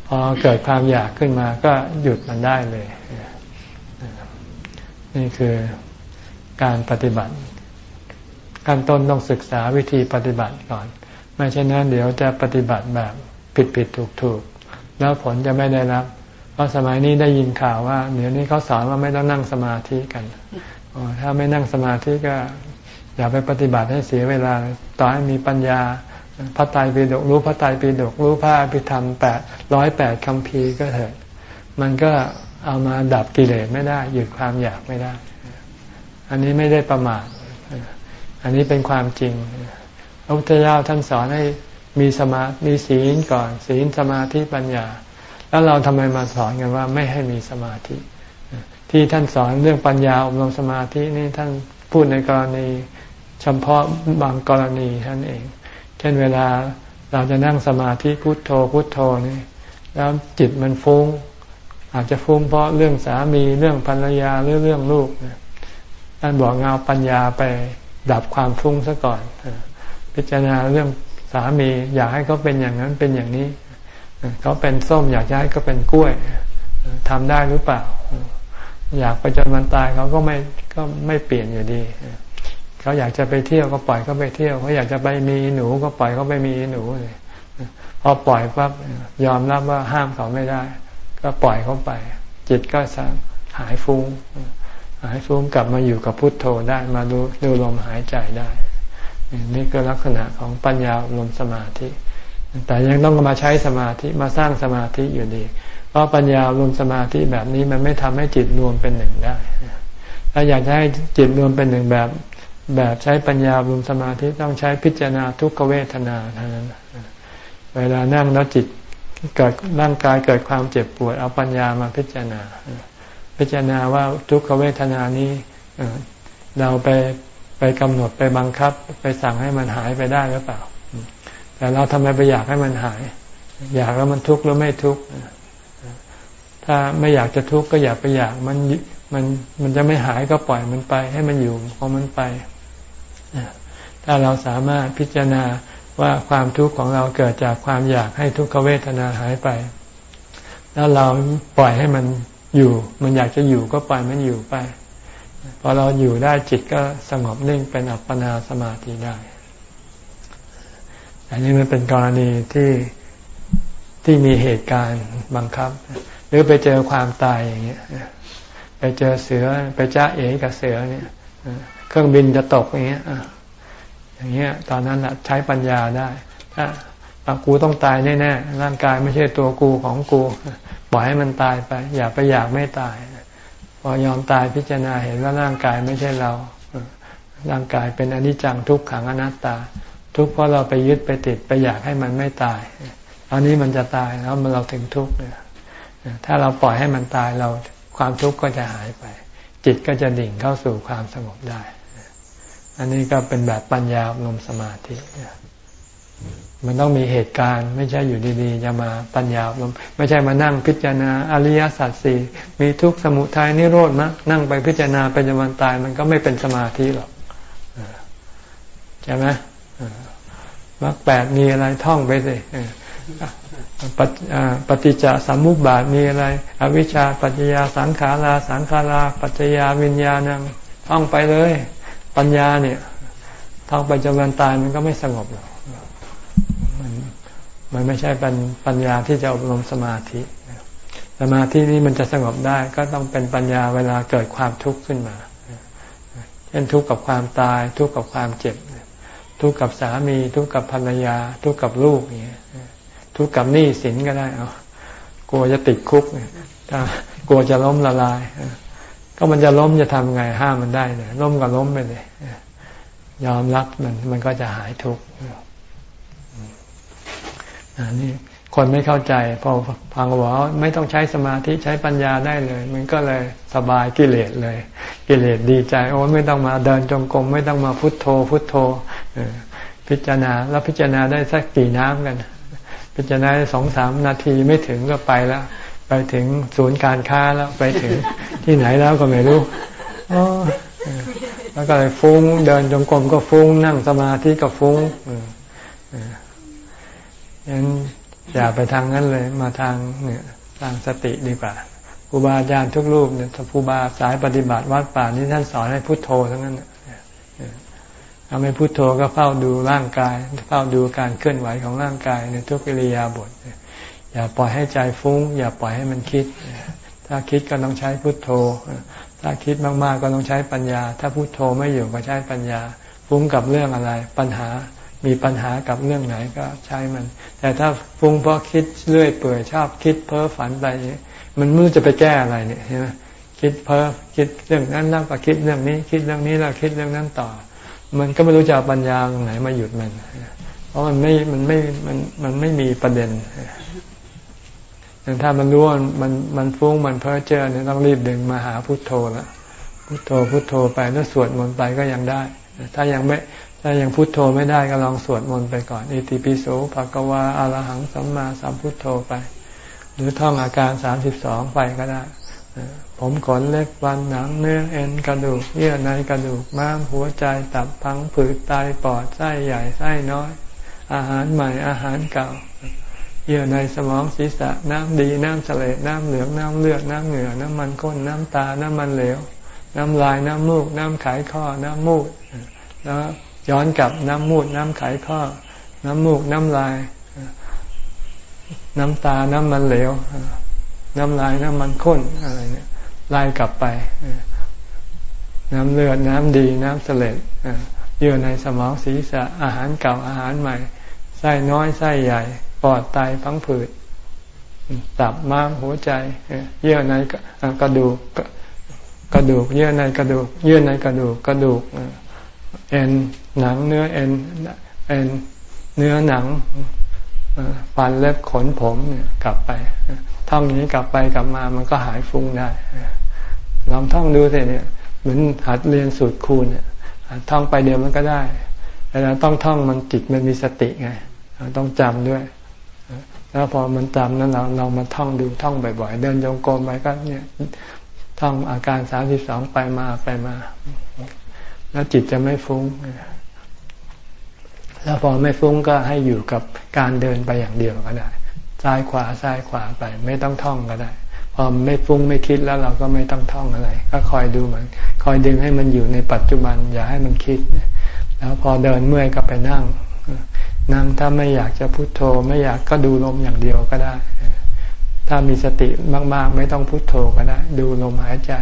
พอเกิดความอยากขึ้นมาก็หยุดมันได้เลย นี่คือการปฏิบัติขั้นต้นต้องศึกษาวิธีปฏิบัติก่อน ไม่เช่นนั้นเดี๋ยวจะปฏิบัติแบบผิดผิดถูกถูกแล้วผลจะไม่ได้รับ เพราะสมัยนี้ได้ยินข่าวว่า เดี๋ยวนี้เขาสอนว่าไม่ต้องนั่งสมาธิกันถ้าไม่นั่งสมาธิก็ อย่าไปปฏิบัติให้เสียเวลา ต่อให้มีปัญญาพระไตรปิฎกรู้พระไตรปิฎกรู้พระอภิธรรมแปดร้อยแปดคำพีก็เถิดมันก็เอามาดับกิเลสไม่ได้ หยุดความอยากไม่ได้ อันนี้ไม่ได้ประมาทอันนี้เป็นความจริงพระพุทธเจ้าท่านสอนให้มีสมามีศีลก่อน ศีลสมาธิปัญญา แล้วเราทำไมมาสอนกันว่าไม่ให้มีสมาธิ ที่ท่านสอนเรื่องปัญญาอบรมสมาธินี่ท่านพูดในกรณี เฉพาะบางกรณีท่านเอง เช่นเวลาเราจะนั่งสมาธิพุโทโธพุโทโธนี่แล้วจิตมันฟุง้ง อาจจะฟุ้งเพราะเรื่องสามีเรื่องภรรยาหรือเรื่องลูกท่านบอกเงาปัญญาไปดับความฟุ้งซะก่อน พิจารณาเรื่องสามีอยากให้เขาเป็นอย่างนั้นเป็นอย่างนี้เขาเป็นส้มอยากให้เขาเป็นกล้วยทำได้หรือเปล่า อยากไปจนมันตายเขาก็ไม่ก็ไม่เปลี่ยนอยู่ดี เขาอยากจะไปเที่ยวก็ปล่อยเขาไปเที่ยวเขาอยากจะไปมีหนูก็ปล่อยเขาไปมีหนูเลยพอปล่อยปั๊บยอมรับว่าห้ามเขาไม่ได้ ก็ปล่อยเขาไป จิตก็สหายฟุง้งหายฟุ้งกลับมาอยู่กับพุทโธได้มาดูดูลมหายใจได้ นี่ก็ลักษณะของปัญญาลมสมาธิ แต่ยังต้องมาใช้สมาธิมาสร้างสมาธิอยู่ดี เพราะปัญญารวมสมาธิแบบนี้มันไม่ทำให้จิตรวมเป็นหนึ่งได้ถ้าอยากจะให้จิตรวมเป็นหนึ่งแบบ แบบใช้ปัญญารวมสมาธิต้องใช้พิจารณาทุกขเวทนาเท่านั้น เวลานั่งแล้วจิตเกิดร่างกายเกิดความเจ็บปวด เอาปัญญามาพิจารณา พิจารณาว่าทุกขเวทนานี้เราไปไปกำหนดไปบังคับ ไปสั่งให้มันหายไปได้หรือเปล่า แต่เราทำไมไปอยากให้มันหาย อยากแล้วมันทุกข์หรือไม่ทุกข์ถ้าไม่อยากจะทุกข์ก็อย่าไปอยากมันมันมันจะไม่หายก็ปล่อยมันไป ให้มันอยู่ของมันไป ถ้าเราสามารถพิจารณาว่าความทุกข์ของเราเกิดจากความอยากให้ทุกขเวทนาหายไป แล้วเราปล่อยให้มันอยู่ มันอยากจะอยู่ก็ปล่อยมันอยู่ไป พอเราอยู่ได้จิตก็สงบนิ่งเป็นอัปปนาสมาธิได้ อันนี้มันเป็นกรณีที่ที่มีเหตุการณ์บังคับ หรือไปเจอความตายอย่างเงี้ยไปเจอเสือไปจ้าเอ๋กับเสือเนี่ย ครื่องบินจะตกอย่างเงี้ยอย่างเงี้ย ตอนนั้นใช้ปัญญาได้ถ้ากูต้องตายแน่ๆ ร่างกายไม่ใช่ตัวกูของกู ปล่อยให้มันตายไป อย่าไปอยากไม่ตาย พอยอมตายพิจารณาเห็นว่าร่างกายไม่ใช่เรา ร่างกายเป็นอนิจจังทุกขังอนัตตา ทุกเพราะเราไปยึดไปติดไปอยากให้มันไม่ตาย ตอนนี้มันจะตายแล้วมันเราถึงทุกข์เนี่ยถ้าเราปล่อยให้มันตายเราความทุกข์ก็จะหายไป จิตก็จะดิ่งเข้าสู่ความสงบได้ อันนี้ก็เป็นแบบปัญญาลมสมาธิ มันต้องมีเหตุการณ์ ไม่ใช่อยู่ดีๆจะมาปัญญาลมไม่ใช่มานั่งพิจารณาอริยสัจสี่มีทุกสมุทัยนิโรธมะนั่งไปพิจารณาไปจนวันตาย มันก็ไม่เป็นสมาธิหรอกใช่ไหมมรรคแปดมีอะไรท่องไปสิปฏิจจสมุปบาทมีอะไร อวิชชาปัจจยาสังขารา สังขารา ปัจจยาวิญญาณังท่องไปเลย ปัญญาเนี่ยท่องไปจนวันตายมันก็ไม่สงบหรอกมันไม่ใช่เป็นปัญญาที่จะอบรมสมาธิ สมาธินี้มันจะสงบได้ ก็ต้องเป็นปัญญาเวลาเกิดความทุกข์ขึ้นมาเช่นทุกข์กับความตาย ทุกข์กับความเจ็บ ทุกข์กับสามี ทุกข์กับภรรยา ทุกข์กับลูกอย่างเงี้ยทุกข์กับหนี้สินก็ได้เอากลัวจะติดคุกกลัวจะล้มละลาย ก็มันจะล้มจะทำไงห้ามมันได้เลยล้มก็ล้มไปเลยยอมรับมันมันก็จะหายทุกข์นี่คนไม่เข้าใจพอฟังว่าไม่ต้องใช้สมาธิใช้ปัญญาได้เลย มันก็เลยสบายกิเลสเลย กิเลสดีใจ โอ้ไม่ต้องมาเดินจงกรมไม่ต้องมาพุทโธ พุทโธพิจารณาแล้วพิจารณาได้สักกี่น้ำกัน พิจารณาสองสามนาทีไม่ถึงก็ไปแล้ว ไปถึงศูนย์การค้าแล้วไปถึงที่ไหนแล้วก็ไม่รู้แล้วก็เลยฟุ้ง เดินจงกรมก็ฟุ้ง นั่งสมาธิก็ฟุ้งยังอย่าไปทางนั้นเลย มาทางเนี่ยทางสติดีกว่าครูบาอาจารย์ทุกรูปเนี่ยครูบาสายปฏิบัติวัดป่านี้ท่านสอนให้พุโทโธทั้งนั้นทำให้พุโทโธก็เฝ้าดูร่างกาย เฝ้าดูการเคลื่อนไหวของร่างกายในทุกอิริยาบถ อย่าปล่อยให้ใจฟุ้ง อย่าปล่อยให้มันคิด ถ้าคิดก็ต้องใช้พุโทโธ ถ้าคิดมากๆก็ต้องใช้ปัญญา ถ้าพุโทโธไม่อยู่ก็ใช้ปัญญา ฟุ้งกับเรื่องอะไร ปัญหามีปัญหากับเรื่องไหนก็ใช้มัน แต่ถ้าฟุ้งเพราะคิดเรื่อยเปื่อยชอบคิดเพ้อฝันไปมันมือจะไปแก้อะไรเนี่ยใช่ไหมคิดเพ้อคิดเรื่องนั้นแล้วก็คิดเรื่องนี้ คิดเรื่องนี้แล้วคิดเรื่องนั้นต่อ มันก็ไม่รู้จะเอาปัญญาตรงไหนมาหยุดมัน เพราะมันไม่มันไม่มันมันไม่มีประเด็น ถ้ามันรู้ว่ามันมันฟุ้งมันเพ้อเจ้อเนี่ยต้องรีบดึงมาหาพุทโธละพุทโธพุทโธไปแล้วสวดมนต์ไปก็ยังได้ ถ้ายังไม่ถ้ายังพุทโธไม่ได้ก็ลองสวดมนต์ไปก่อนอิติปิโสภะกวาอารหังสัมมาสัมพุทโธไป หรือท่องอาการสามสิบสองไปก็ได้ ผมขนเล็บฟันหนังเนื้อเอ็นกระดูกเยื่อในกระดูกม้ามหัวใจตับพังผืดไตปอดไส้ใหญ่ไส้น้อย อาหารใหม่อาหารเก่า เยื่อในสมองศีรษะน้ำดีน้ำเสลดน้ำเหลืองน้ำเลือดน้ำเหงื่อน้ำมันก้นน้ำตา น้ำมันเหลว น้ำลายน้ำมูก น้ำไขข้อ น้ำมูดแล้วย้อนกลับน้ำมูดน้ำไขข้อ น้ำมูกน้ำลาย น้ำตา น้ำมันเหลว น้ำลายน้ำมันข้นอะไรเนี่ยไล่กลับไป น้ำเลือดน้ำดีน้ำเสลดเยื่อในสมองศีรษะอาหารเก่าอาหารใหม่ไส้น้อยไส้ใหญ่ อดไตพังผืดตับม้ามหัวใจ เยื่อในกระดูกกระดูก เยื่อในกระดูก เยื่อในกระดูกกระดูกเอ็นหนังเนื้อเอ็นเอ็นเนื้อหนังฟันเล็บขนผมกลับไปท่องนี้กลับไปกลับมามันก็หายฟุ้งได้ลองท่องดูสิเนี่ยเหมือนหัดเรียนสูตรคูณเนี่ยท่องไปเดียวมันก็ได้แต่เราต้องท่องมันจิตมันมีสติไง ต้องจำด้วย แล้วพอมันจำนั้นเราเรามาท่องดูท่องบ่อยๆ เดินจงกรมไปก็เนี่ยท่องอาการสามสิบสองไปมาไปมา แล้วจิตจะไม่ฟุ้ง แล้วพอไม่ฟุ้งก็ให้อยู่กับการเดินไปอย่างเดียวก็ได้ซ้ายขวาซ้ายขวาไป ไม่ต้องท่องก็ได้ พอไม่ฟุ้งไม่คิดแล้วเราก็ไม่ต้องท่องอะไร ก็คอยดูมัน คอยดึงให้มันอยู่ในปัจจุบัน อย่าให้มันคิด แล้วพอเดินเมื่อยก็ไปนั่ง นั่งถ้าไม่อยากจะพุโทโธ ไม่อยากก็ดูลมอย่างเดียวก็ได้ ถ้ามีสติมากๆ ไม่ต้องพุโทโธก็ได้ ดูลมหายใจ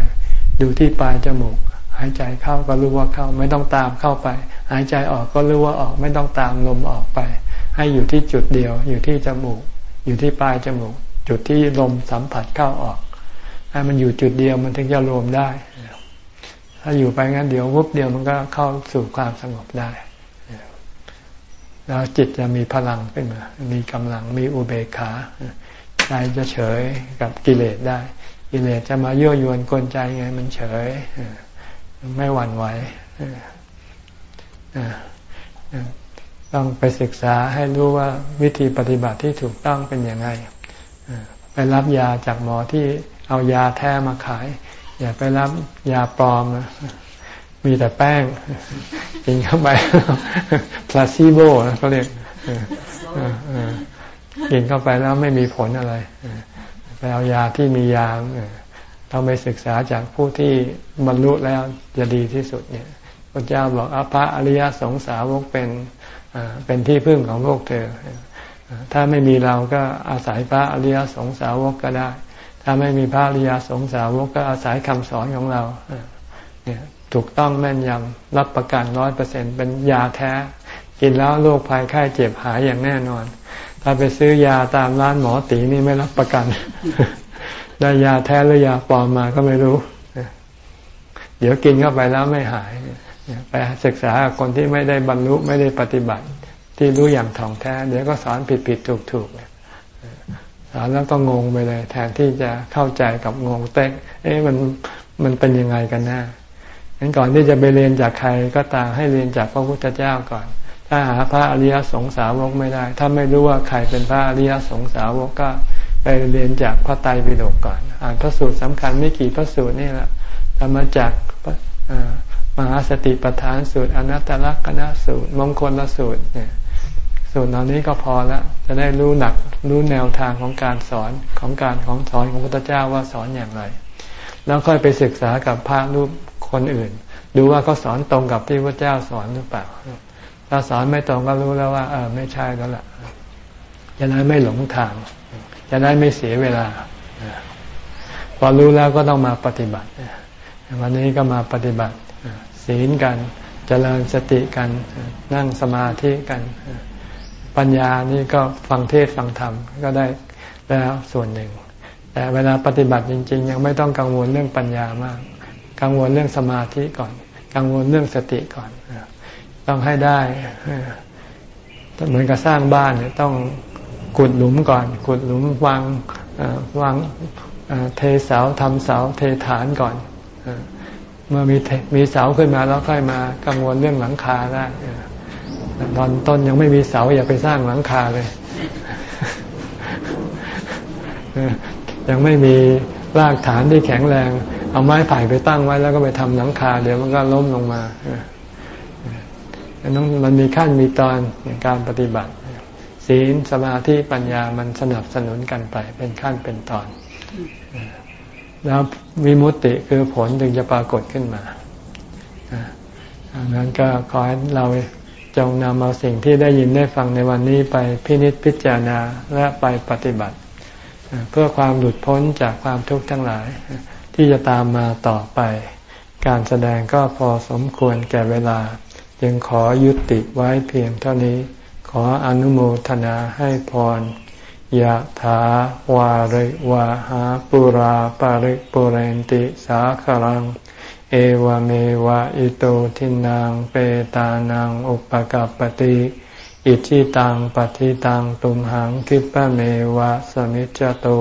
ดูที่ปลายจมูก หายใจเข้าก็รู้ว่าเข้า ไม่ต้องตามเข้าไป หายใจออกก็รู้ว่าออก ไม่ต้องตามลมออกไป ให้อยู่ที่จุดเดียว อยู่ที่จมูก อยู่ที่ปลายจมูก จุดที่ลมสัมผัสเข้าออกให้มันอยู่จุดเดียวมันถึงจะรวมได้ ถ้าอยู่ไปงั้นเดี๋ยววุบเดียวมันก็เข้าสู่ความสงบได้ แล้วจิตจะมีพลังขึ้นมา มีกำลัง มีอุเบกขาใจจะเฉยกับกิเลสได้ กิเลสจะมายั่วยวนกลใจไง มันเฉย ไม่หวั่นไหวต้องไปศึกษาให้รู้ว่าวิธีปฏิบัติที่ถูกต้องเป็นยังไงไปรับยาจากหมอที่เอายาแท้มาขาย อย่าไปรับยาปลอมนะ มีแต่แป้ง กินเข้าไปพลาซีโบนะเขาเรียกกินเข้าไปแล้วไม่มีผลอะไรไปเอายาที่มียาต้องไปศึกษาจากผู้ที่บรรลุแล้วจะดีที่สุดเนี่ยพระเจ้าบอกอภะอริยสงสาวกเป็นเป็นที่พึ่งของโลกเธอ ถ้าไม่มีเราก็อาศัยพระอริยสงสาวกก็ได้ ถ้าไม่มีพระอริยสงสาวกก็อาศัยคำสอนของเราเนี่ย ถูกต้องแม่นยำรับประกันร้อยเปอร์เซ็นเป็นยาแท้ กินแล้วโรคภัยไข้เจ็บหายอย่างแน่นอน ถ้าไปซื้อยาตามร้านหมอตีนี่ไม่รับประกัน ได้ยาแท้หรือยาปลอมมาก็ไม่รู้เดี๋ยวกินเข้าไปแล้วไม่หายไปศึกษาคนที่ไม่ได้บรรลุไม่ได้ปฏิบัติ ที่รู้อย่างถ่องแท้ เดี๋ยวก็สอนผิดผิดถูกถูกสอนแล้วก็งงไปเลย แทนที่จะเข้าใจกับงงเต๊กเอ๊ะมันมันเป็นยังไงกันแน่ งั้นก่อนที่จะไปเรียนจากใครก็ตามให้เรียนจากพระพุทธเจ้าก่อน ถ้าหาพระอริยสงสาวกไม่ได้ ถ้าไม่รู้ว่าใครเป็นพระอริยสงสาวกก็ไปเรียนจากพระไตรปิฎกก่อน อ่านพระสูตรสำคัญไม่กี่พระสูตรนี่แหละทำมาจากมหาสติปัฏฐานสูตรอนัตตลักษณสูตรมงคลละสูตรเนี่ยสูตรเหล่านี้ก็พอล้วจะได้รู้หนักรู้แนวทางของการสอนของการของสอนของพระพุทธเจ้าว่าสอนอย่างไร แล้วค่อยไปศึกษากับพระรูป คนอื่น ดูว่าเขาสอนตรงกับที่พระเจ้าสอนหรือเปล่า ถ้าสอนไม่ตรงก็รู้แล้วว่าเออไม่ใช่แล้วล่ะจะได้ไม่หลงทาง จะได้ไม่เสียเวลา พอรู้แล้วก็ต้องมาปฏิบัติ วันนี้ก็มาปฏิบัติศีลกันจเจริญสติกันนั่งสมาธิกัน ปัญญานี่ก็ฟังเทศฟังธรรมก็ได้แล้วส่วนหนึ่ง แต่เวลาปฏิบัติจริง ๆ ยังไม่ต้องกังวลเรื่องปัญญามาก กังวลเรื่องสมาธิก่อน กังวลเรื่องสติก่อน ต้องให้ได้เหมือนกับสร้างบ้านเนี่ยต้องขุดหลุมก่อน ขุดหลุมวางวางเทเสาทำเสาเทฐานก่อนเมื่อมีมีเสาขึ้นมาแล้วค่อยมากังวลเรื่องหลังคาได้ตอนต้นยังไม่มีเสาอย่าไปสร้างหลังคาเลยยังไม่มีรากฐานที่แข็งแรง เอาไม้ไผ่ไปตั้งไว้แล้วก็ไปทำหลังคา เดี๋ยวมันก็ล้มลงมาต้องมันมีขั้นมีตอนในการปฏิบัติ ศีลสมาธิปัญญามันสนับสนุนกันไป เป็นขั้นเป็นตอน แล้ววิมุตติคือผลถึงจะปรากฏขึ้นมาดังนั้นก็ขอให้เราจงนำเอาสิ่งที่ได้ยินได้ฟังในวันนี้ไปพินิจพิจารณาและไปปฏิบัติ เพื่อความหลุดพ้นจากความทุกข์ทั้งหลาย ที่จะตามมาต่อไป การแสดงก็พอสมควรแก่เวลา จึงขอยุติไว้เพียงเท่านี้ ขออนุโมทนาให้พรยะถาวาริวาหาปุราปาริปุเรนติสาคลัง เอวเมวะอิโตทินังเปตานังอุปกัปติอิชิตังปฏิตังตุมหังคิปะเมวะสมิจจตุ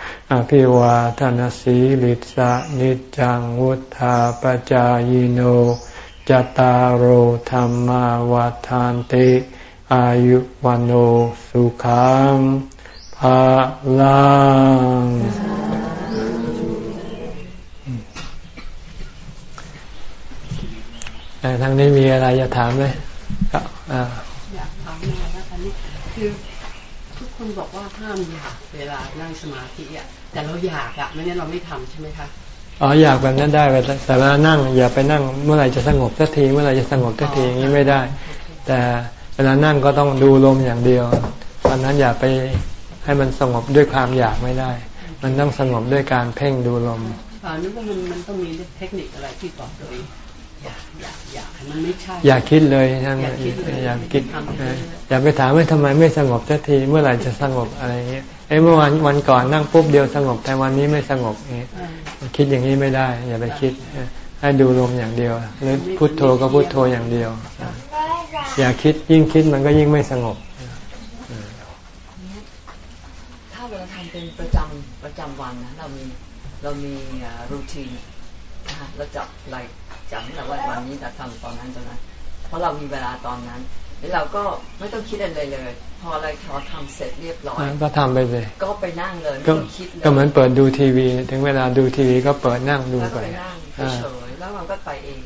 อภิวาทนสีลิสะนิจังวุธาปจายโนจตารโหธรรมวาทานติอายุวันโอสุขังภาลังทางนี้มีอะไรจะถามไหมอยากถามอะไรนะคะนี่คือทุกคนบอกว่าห้ามอยากเวลานั่งสมาธิอะ แต่เราอยากอะไม่งั้นเราไม่ทำใช่ไหมคะอ๋ออยากแบบนั้นได้แต่เวลานั่ง อย่าไปนั่งเมื่อไหร่จะสงบสักทีเมื่อไหร่จะสงบสักทีอย่างนี้ไม่ได้ แต่เวลานั่งก็ต้องดูลมอย่างเดียวตอนนั้นอย่าไปให้มันสงบด้วยความอยากไม่ได้ มันต้องสงบด้วยการเพ่งดูลมอ่านึกว่ามันมันต้องมีเทคนิคอะไรที่บอกตัวเองอยากอยากอยากมันไม่ใช่อยากคิดเลยท่านอยากคิดอยากไปถามว่าทำไมไม่สงบสักทีเมื่อไหร่จะสงบอะไรเงี้ยเอ้เมื่อวันวันก่อนนั่งปุ๊บเดียวสงบแต่วันนี้ไม่สงบเงี้ยคิดอย่างนี้ไม่ได้ อย่าไปคิด ให้ดูลมอย่างเดียวหรือพุทโธก็พุทโธอย่างเดียว อย่าคิดยิ่งคิดมันก็ยิ่งไม่สงบถ้าเราทำเป็นประจำประจำวันนะเรามีเรามีรูทีนนะเราจับอะไรจำแต่ว่าวันนี้จะทำตอนนั้นตอนนั้นเพราะเรามีเวลาตอนนั้น แล้วเราก็ไม่ต้องคิดอะไรเลย พออะไรพอทำเสร็จเรียบร้อย ก็ทำไปเลย ก็ไปนั่งเลยไม่ต้องคิดก็เหมือนเปิดดูทีวี ถึงเวลาดูทีวีก็เปิดนั่งดูไปนั่งเฉยแล้วมันก็ไปเอง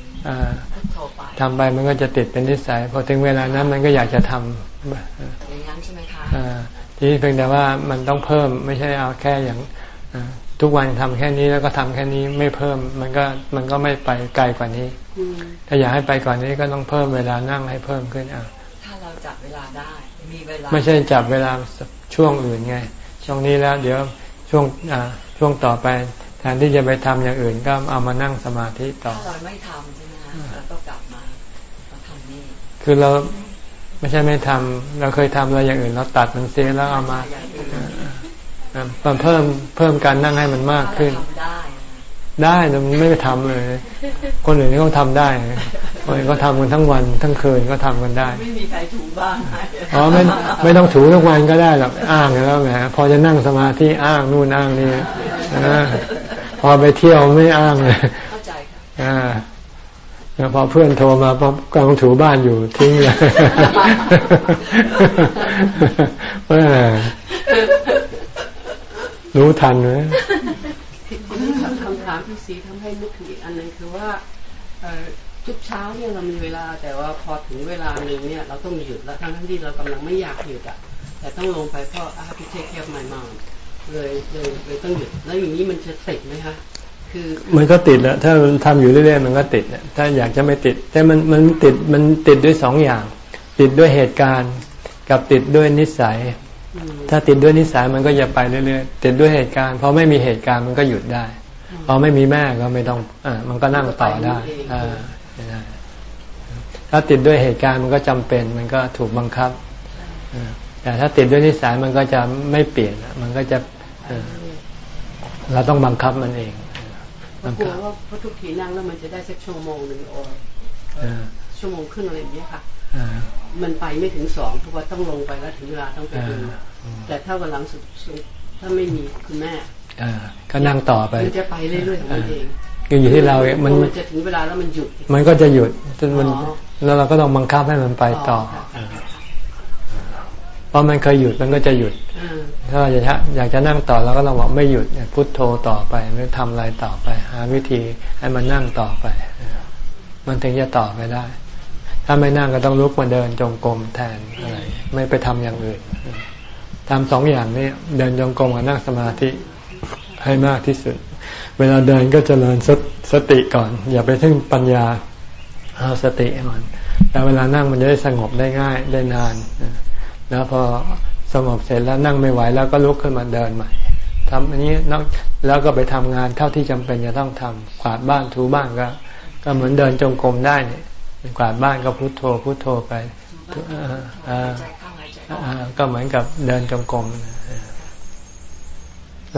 ทำไปมันก็จะติดเป็นนิสัยพอถึงเวลานั้นมันก็อยากจะทำอย่างนั้นใช่ไหมคะทีนี้เพียงแต่ว่ามันต้องเพิ่มไม่ใช่เอาแค่อย่างทุกวันทำแค่นี้แล้วก็ทำแค่นี้ไม่เพิ่ม มันก็มันก็ไม่ไปไกลกว่านี้ ถ้าอยากให้ไปกว่านี้ก็ต้องเพิ่มเวลานั่งให้เพิ่มขึ้นอะถ้าเรา จับเวลาได้ มีเวลา ไม่ใช่จับเวลาช่วงอื่นไง ช่วงนี้แล้วเดี๋ยวช่วงอ่าช่วงต่อไปแทนที่จะไปทำอย่างอื่นก็เอามานั่งสมาธิต่อถ้าเราไม่ทำใช่ไหมคะเราก็กลับมาเราทำนี่คือเราไม่ใช่ไม่ทำเราเคยทำอะไรอย่างอื่น เราตัดมันเสียแล้วเอามามันเพิ่มเพิ่มการนั่งให้มันมากขึ้นได้ แต่มันไม่ไปทำเลย คนอื่นนี่เขาทาได้คนอื่นเขาทำกันทั้งวันทั้งคืนก็ทำกันได้ ไม่มีใครถูบ้างอ๋อไม่ไม่ต้องถูทุกวันก็ได้หรอกอ้างแล้วแหมพอจะนั่งสมาธิอ้างนู่นอ้างนี่พอไปเที่ยวไม่อ้างเลยเข้าใจค่ะอ่าพอเพื่อนโทรมาพอกำลังถูบ้านอยู่ทิ้งเลยรู้ทันไหม คำถามที่สีทำให้นึกถึงอีกอันนึงคือว่าทุกเช้าเนี่ยเรามีเวลาแต่ว่าพอถึงเวลาหนึ่งเนี่ยเราต้องหยุดแล้วทั้งที่เรากำลังไม่อยากหยุดอะแต่ต้องลงไปเพราะอาพิเทคแคบมายมองเลยเลยเลยต้องหยุดแล้วอย่างนี้มันจะติดไหมคะคือมันก็ติดแล้วถ้าทำอยู่เรื่อยๆมันก็ติดถ้าอยากจะไม่ติด แต่มันมันติดมันติดด้วยสองอย่าง ติดด้วยเหตุการณ์ กับติดด้วยนิสัย ถ้าติดด้วยนิสัยมันก็จะไปเรื่อยๆติดด้วยเหตุการณ์พอไม่มีเหตุการณ์มันก็หยุดได้ พอไม่มีแม่ก็ไม่ต้องอมันก็นั่งต่อได้อ่าถ้าติดด้วยเหตุการณ์มันก็จำเป็น มันก็ถูกบังคับแต่ถ้าติดด้วยนิสัยมันก็จะไม่เปลี่ยน มันก็จะเราต้องบังคับมันเองกลัวว่าเพราะทุกทีนั่งแล้วมันจะได้สักชั่วโมงหนึ่งโอชั่วโมงครึ่งอะไรอย่างเงี้ยค่ะมันไปไม่ถึงสองเพราะว่าต้องลงไปแล้วถึงเวลาต้องไปดูแต่ถ้าวันหลังสุดถ้าไม่มีคุณแม่ ก็นั่งต่อไปมันจะไปเรื่อยๆของมันเองคืออยู่ที่เรา มันจะถึงเวลาแล้วมันหยุด มันก็จะหยุดจนมันแล้วเราก็ต้องบังคับให้มันไปต่อ เพราะมันเคยหยุดมันก็จะหยุด ถ้าเราอยากอยากจะนั่งต่อเราก็ต้องบอกไม่หยุดพุทโธต่อไปไม่ทำอะไรต่อไป หาวิธีให้มันนั่งต่อไป มันถึงจะต่อไปได้ ถ้าไม่นั่งก็ต้องลุกมาเดินจงกรมแทนอะไร ไม่ไปทำอย่างอื่นทำสองอย่างนี้เดินจงกรมกับนั่งสมาธิ ให้มากที่สุด เวลาเดินก็จเจริญสสติก่อน อย่าไปถึงปัญญาเอาสติก่อนแต่เวลานั่งมันจะได้สงบได้ง่ายได้นานแล้วพอสงบเสร็จแล้วนั่งไม่ไหวแล้วก็ลุกขึ้นมาเดินใหม่ทำอันนี้นอกแล้วก็ไปทำงานเท่าที่จำเป็นจะต้องทำกวาดบ้านถูบ้านก็ ก็เหมือนเดินจงกรมได้เนี่ยกวาดบ้านก็พุโทโธพุโทโธไปก็เหมือนกับเดินจงกรม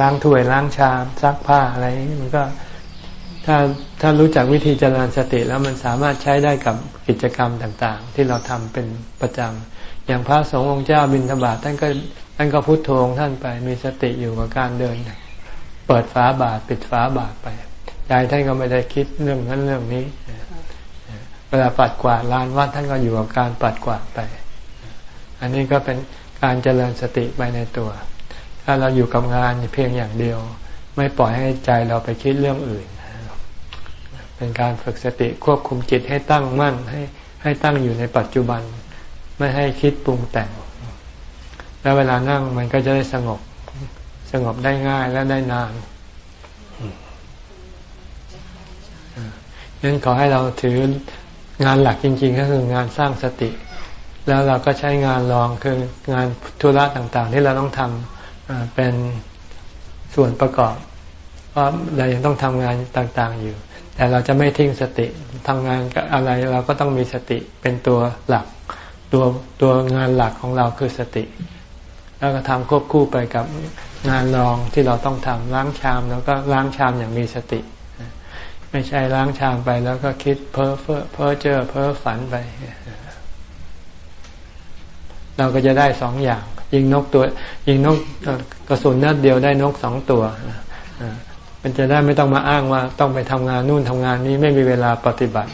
ล้างถ้วยล้างชามซักผ้าอะไรมันก็ถ้าถ้ารู้จักวิธีเจริญสติแล้วมันสามารถใช้ได้กับกิจกรรมต่างๆ ที่เราทำเป็นประจำอย่างพระสงฆ์องค์เจ้าบิณฑบาตท่านก็ท่านก็พุโทโธท่านไปมีสติอยู่กับการเดิน เปิดฝาบาทปิดฝาบาทไปใจท่านก็ไม่ได้คิดเรื่องนั้นเรื่องนี้ เวลาปัดกวาดลานวัดท่านก็อยู่กับการปัดกวาดไป อันนี้ก็เป็นการเจริญสติไปในตัว ถ้าเราอยู่กับงานเพียงอย่างเดียว ไม่ปล่อยให้ใจเราไปคิดเรื่องอื่น เป็นการฝึกสติควบคุมจิตให้ตั้งมั่นให้ให้ตั้งอยู่ในปัจจุบัน ไม่ให้คิดปรุงแต่ง แล้วเวลานั่งมันก็จะได้สงบสงบได้ง่ายและได้นานนั้นขอให้เราถืองานหลักจริง ๆ ก็คืองานสร้างสติ แล้วเราก็ใช้งานรองคืองานธุระต่างๆ ที่เราต้องทำ เป็นส่วนประกอบเพราะเรายังต้องทำงานต่างๆอยู่ แต่เราจะไม่ทิ้งสติทำงานอะไรเราก็ต้องมีสติเป็นตัวหลัก ตัวตัวงานหลักของเราคือสติ แล้วก็ทำควบคู่ไปกับงานรองที่เราต้องทำล้างชามแล้วก็ล้างชามอย่างมีสติ ไม่ใช่ล้างชามไปแล้วก็คิดเพ้อเพ้อเพ้อเจอเพ้อฝันไป เราก็จะได้สองอย่าง ยิงนกตัว ยิงนกกระสุนนัดเดียวได้นกสองตัวมันจะได้ไม่ต้องมาอ้างว่าต้องไปทำงานนู่นทำงานนี้ไม่มีเวลาปฏิบัติ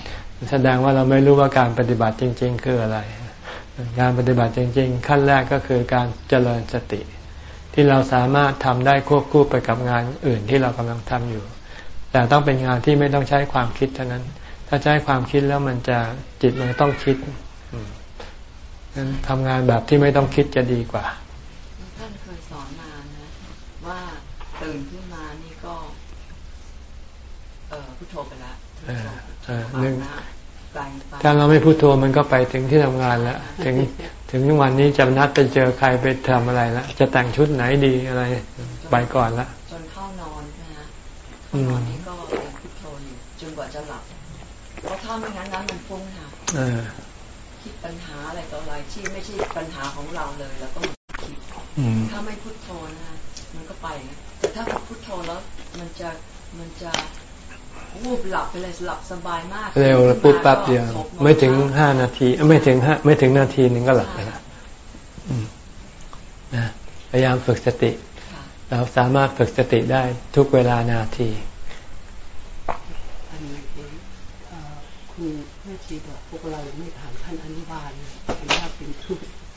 แสดงว่าเราไม่รู้ว่าการปฏิบัติจริง ๆ คืออะไร การปฏิบัติจริง ๆ ขั้นแรกก็คือการเจริญสติ ที่เราสามารถทำได้ควบคู่ไปกับงานอื่นที่เรากำลังทำอยู่ แต่ต้องเป็นงานที่ไม่ต้องใช้ความคิดเท่านั้น ถ้าใช้ความคิดแล้วมันจะจิตมันต้องคิด นั้นทำงานแบบที่ไม่ต้องคิดจะดีกว่า ท่านเคยสอนมานะว่าตื่นขึ้นมานี่ก็ เออพุทโธไปแล้วหนึ่งถ้าเราไม่พุโทโธมันก็ไปถึงที่ทำงานแล้ว ถึงถึงวันนี้จะนัดไปเจอใครไปทำอะไรแล้วจะแต่งชุดไหนดีอะไร ไปก่อนละจนเข้านอนนะเข้านอนนี่กว่าจะหลับเพราะถ้าไม่งั้นนั้นมันฟุ้งค่ะ ที่ไม่ใช่ปัญหาของเราเลยแล้วก็คิดถ้าไม่พุทโธนะมันก็ไป แต่ถ้าพุทโธแล้วมันจะมันจะวูบหลับไปเลยหลับสบายมาก เร็วปุ๊บปั๊บเดียวไม่ถึงห้านาที ไม่ถึงห้าไม่ถึงนาทีหนึ่งก็หลับไปแล้วพยายามฝึกสติ เราสามารถฝึกสติได้ทุกเวลานาทีคุณแม่ชีบอกพวกเราไม่ผ่านขั้นอนุบาลเป็นว่าเป็นทุ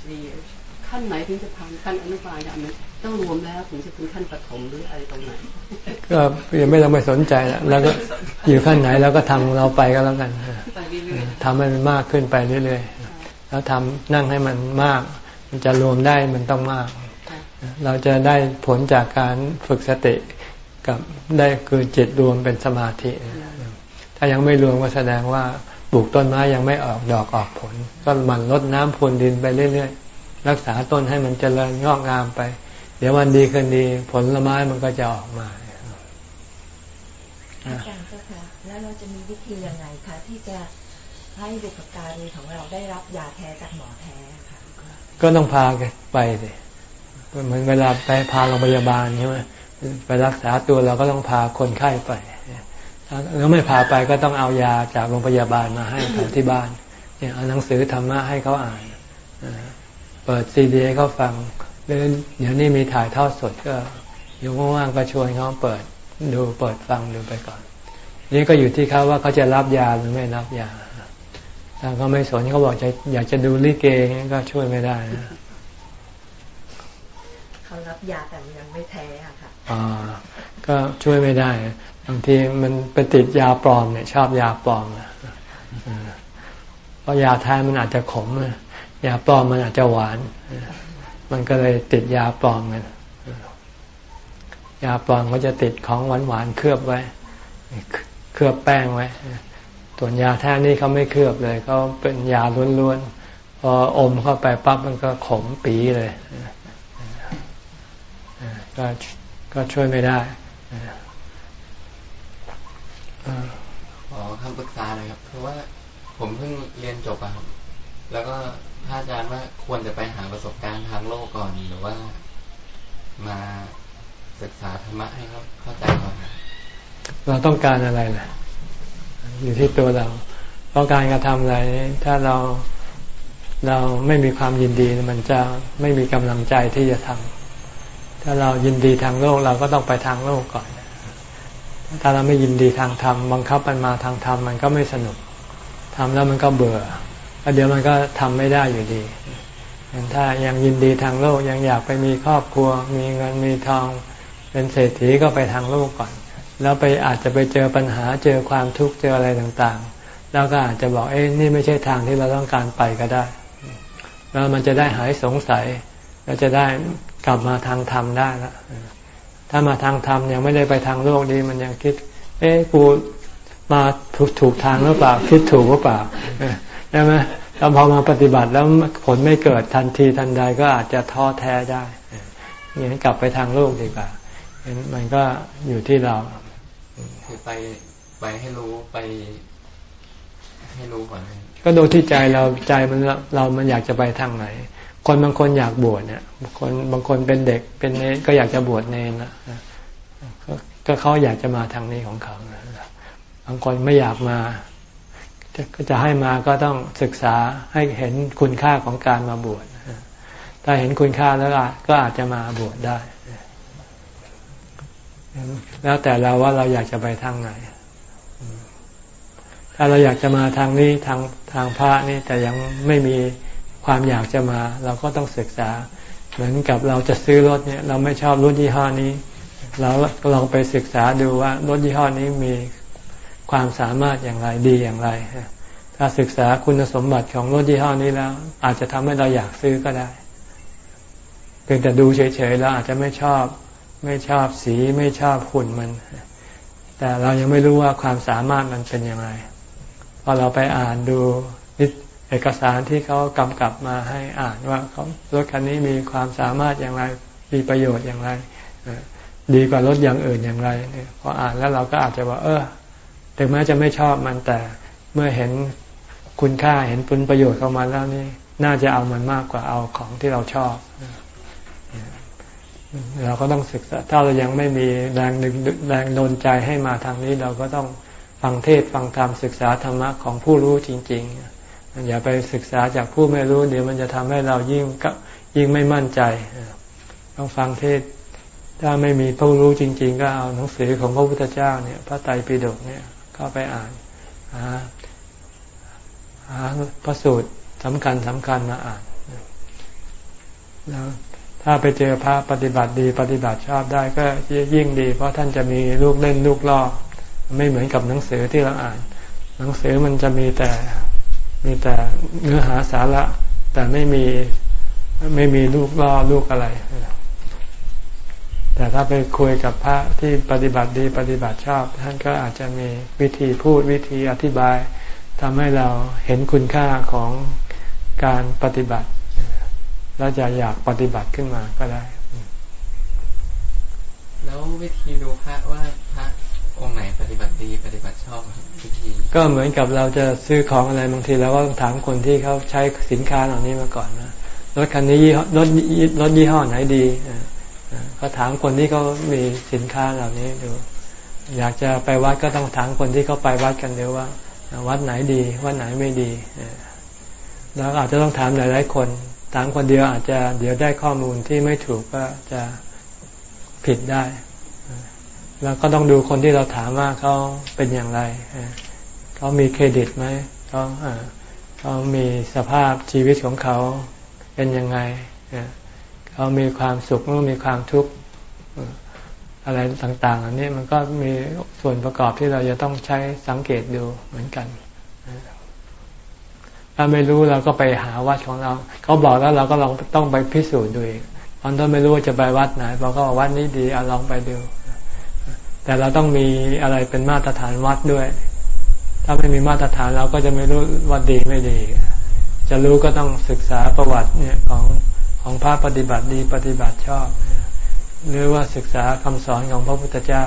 รี ขั้นไหนถึงจะผ่านขั้นอนุบาลอย่างนี้ต้องรวมแล้วถึงจะเป็นขั้นปฐมหรืออะไรตรงไหนก็ยังไม่ต้องไปสนใจแล้วแล้วก็อยู่ขั้นไหนแล้วก็ทำเราไปก็แล้วกันทำให้มันมากขึ้นไปเรื่อยๆแล้วทำนั่งให้มันมาก มันจะรวมได้มันต้องมาก เราจะได้ผลจากการฝึกสติกับได้คือจิตรวมเป็นสมาธิ ถ้ายังไม่รวมก็แสดงว่าปลูกต้นไม้ยังไม่ออกดอกออกผล ก็มันลดน้ำพรวนดินไปเรื่อยๆ รักษาต้นให้มันเจริญงอกงามไป เดี๋ยววันดีคืนดี ผลละไม้มันก็จะออกมาอาจารย์ก็ค่ะแล้วเราจะมีวิธียังไงคะที่จะให้บุคการีของเราได้รับยาแท้จากหมอแท้ค่ะก็ต้องพาไปสิเหมือนเวลาไปพาโรงพยาบาลใช่ไหมไปรักษาตัวเราก็ต้องพาคนไข้ไปแล้วไม่พาไปก็ต้องเอายาจากโรงพยาบาลมาให้เขาที่บ้านเนี่ยเอาหนังสือธรรมะให้เขาอ่าน เปิดซีดีให้เขาฟังเดี๋ยวนี้มีถ่ายทอดสดก็ อยู่ว่างๆก็ชวนเขาเปิดดูเปิดฟังดูไปก่อน นี่ก็อยู่ที่เขาว่าเขาจะรับยาหรือไม่รับยาถ้าเขาไม่สนเขาบอกจะอยากจะดูลิเกก็ช่วยไม่ได้นะเขารับยาแต่ยังไม่แท้อะค่ะอ่าก็ช่วยไม่ได้บางทีมันไปติดยาปลอมเนี่ย ชอบยาปลอมเพราะยาแท้มันอาจจะขม ยาปลอมมันอาจจะหวาน มันก็เลยติดยาปลอมกันยาปลอมเขาจะติดของหวานหวานเคลือบไว้ เคลือบแป้งไว้ส่วนยาแท้นี่เขาไม่เคลือบเลยเขาเป็นยาล้วนๆพออมเข้าไปปั๊บมันก็ขมปีเลยก็ก็ช่วยไม่ได้ขอคำปรึกษาหน่อยครับ เพราะว่าผมเพิ่งเรียนจบอะครับ แล้วก็พระอาจารย์ว่าควรจะไปหาประสบการณ์ทางโลกก่อนหรือว่ามาศึกษาธรรมะให้เขาเข้าใจก่อนเราต้องการอะไรล่ะอยู่ที่ตัวเราต้องการกระทำอะไร ถ้าเราเราไม่มีความยินดีมันจะไม่มีกำลังใจที่จะทำถ้าเรายินดีทางโลกเราก็ต้องไปทางโลกก่อน ถ้าเราไม่ยินดีทางธรรมบังคับมันมาทางธรรมมันก็ไม่สนุกทำแล้วมันก็เบื่อ แล้วเดี๋ยวมันก็ทำไม่ได้อยู่ดี ถ้ายังยินดีทางโลกยังอยากไปมีครอบครัว มีเงินมีทองเป็นเศรษฐีก็ไปทางโลกก่อน แล้วไปอาจจะไปเจอปัญหาเจอความทุกข์เจออะไรต่างๆ แล้วก็อาจจะบอกเอ้นี่ไม่ใช่ทางที่เราต้องการไปก็ได้ แล้วมันจะได้หายสงสัยแล้วจะได้กลับมาทางธรรมได้ละถ้ามาทางธรรมยังไม่ได้ไปทางโลกดีมันยังคิด เอ๊ะกูมาถูกถูกทางหรือเปล่าคิดถูกหรือเปล่า ใช่ไหมแล้วพอมาปฏิบัติแล้วผลไม่เกิดทันทีทันใดก็อาจจะท้อแท้ได้อย่างนี้กลับไปทางโลกดีกว่ามันก็อยู่ที่เรา คือไปไปให้รู้ไปให้รู้ก่อนก็ดูที่ใจเราใจมันเรามันอยากจะไปทางไหน คนบางคนอยากบวชเนี่ยคนบางคนเป็นเด็กเป็นเนก็อยากจะบวชเนนะก็เขาอยากจะมาทางนี้ของเขาบางคนไม่อยากมาก็ จะให้มาก็ต้องศึกษาให้เห็นคุณค่าของการมาบวชถ้าเห็นคุณค่าแล้วก็อาจจะมาบวชได้ แล้วแต่เราว่าเราอยากจะไปทางไหน ถ้าเราอยากจะมาทางนี้ทางทางพระนี่แต่ยังไม่มีความอยากจะมา เราก็ต้องศึกษา เหมือนกับเราจะซื้อรถเนี่ย เราไม่ชอบรถยี่ห้อนี้ เราลองไปศึกษาดูว่ารถยี่ห้อนี้มี ความสามารถอย่างไรดีอย่างไร ถ้าศึกษาคุณสมบัติของรถยี่ห้อนี้แล้ว อาจจะทำให้เราอยากซื้อก็ได้เพียงแต่ดูเฉยๆแล้วอาจจะไม่ชอบไม่ชอบสีไม่ชอบหุ่นมัน แต่เรายังไม่รู้ว่าความสามารถมันเป็นอย่างไรพอเราไปอ่านดูเอกสารที่เขากำกับมาให้อ่านว่าเขารถคันนี้มีความสามารถอย่างไร มีประโยชน์อย่างไร ดีกว่ารถอย่างอื่นอย่างไรพออ่านแล้วเราก็อาจจะว่า เออ ถึงแม้จะไม่ชอบมันแต่เมื่อเห็นคุณค่าเห็นผลประโยชน์เข้ามาแล้วนี่น่าจะเอามันมากกว่าเอาของที่เราชอบเราก็ต้องศึกษา ถ้าเรายังไม่มีแรงดึงแรงโดนใจให้มาทางนี้ เราก็ต้องฟังเทศฟังธรรมศึกษาธรรมะของผู้รู้จริง ๆ อย่าไปศึกษาจากผู้ไม่รู้ เดี๋ยวมันจะทำให้เรายิ่งก็ยิ่งไม่มั่นใจ ต้องฟังเทศ ถ้าไม่มีผู้รู้จริง ๆ ก็เอาหนังสือของพระพุทธเจ้าเนี่ย พระไตรปิฎกเนี่ย เข้าไปอ่านหาหาพระสูตรสำคัญสำคัญมาอ่านแล้วถ้าไปเจอพระปฏิบัติดี ปฏิบัติชอบได้ก็ยิ่งดี เพราะท่านจะมีลูกเล่นลูกล่อไม่เหมือนกับหนังสือที่เราอ่าน หนังสือมันจะมีแต่มีแต่เนื้อหาสาระ แต่ไม่มีไม่มีลูกล่อลูกอะไร แต่ถ้าไปคุยกับพระที่ปฏิบัติดีปฏิบัติชอบ ท่านก็อาจจะมีวิธีพูดวิธีอธิบายทำให้เราเห็นคุณค่าของการปฏิบัติ แล้วจะอยากปฏิบัติขึ้นมาก็ได้ แล้ววิธีดูพระว่าพระองค์ไหนปฏิบัติดีปฏิบัติชอบวิธีก็เหมือนกับเราจะซื้อของอะไรบางทีเราก็ต้องถามคนที่เขาใช้สินค้าเหล่านี้มาก่อนนะรถคันนี้รถรถยี่ห้อไหนดี ก็ถามคนที่เขามีสินค้าเหล่านี้ดู อยากจะไปวัดก็ต้องถามคนที่เขาไปวัดกันเดียวว่า วัดไหนดีวัดไหนไม่ดีแล้วอาจจะต้องถามหลายๆคน ถามคนเดียวอาจจะเดี๋ยวได้ข้อมูลที่ไม่ถูกก็จะผิดได้ แล้วก็ต้องดูคนที่เราถามว่าเขาเป็นอย่างไรเขามีเครดิตไหมเขาเขามีสภาพชีวิตของเขาเป็นยังไง เขามีความสุขหรือมีความทุกข์อะไรต่างๆ อันนี้มันก็มีส่วนประกอบที่เราจะต้องใช้สังเกตดูเหมือนกัน ถ้าไม่รู้เราก็ไปหาวัดของเรา เขาบอกแล้วเราก็ลองต้องไปพิสูจน์ดูเองตอนถ้าไม่รู้ว่าจะไปวัดไหนเราก็วัดนี้ดีเอาลองไปดูแต่เราต้องมีอะไรเป็นมาตรฐานวัดด้วย ถ้าไม่มีมาตรฐานเราก็จะไม่รู้ว่าดีไม่ดี จะรู้ก็ต้องศึกษาประวัติเนี่ยของ ของพระปฏิบัติดีปฏิบัติชอบ หรือว่าศึกษาคำสอนของพระพุทธเจ้า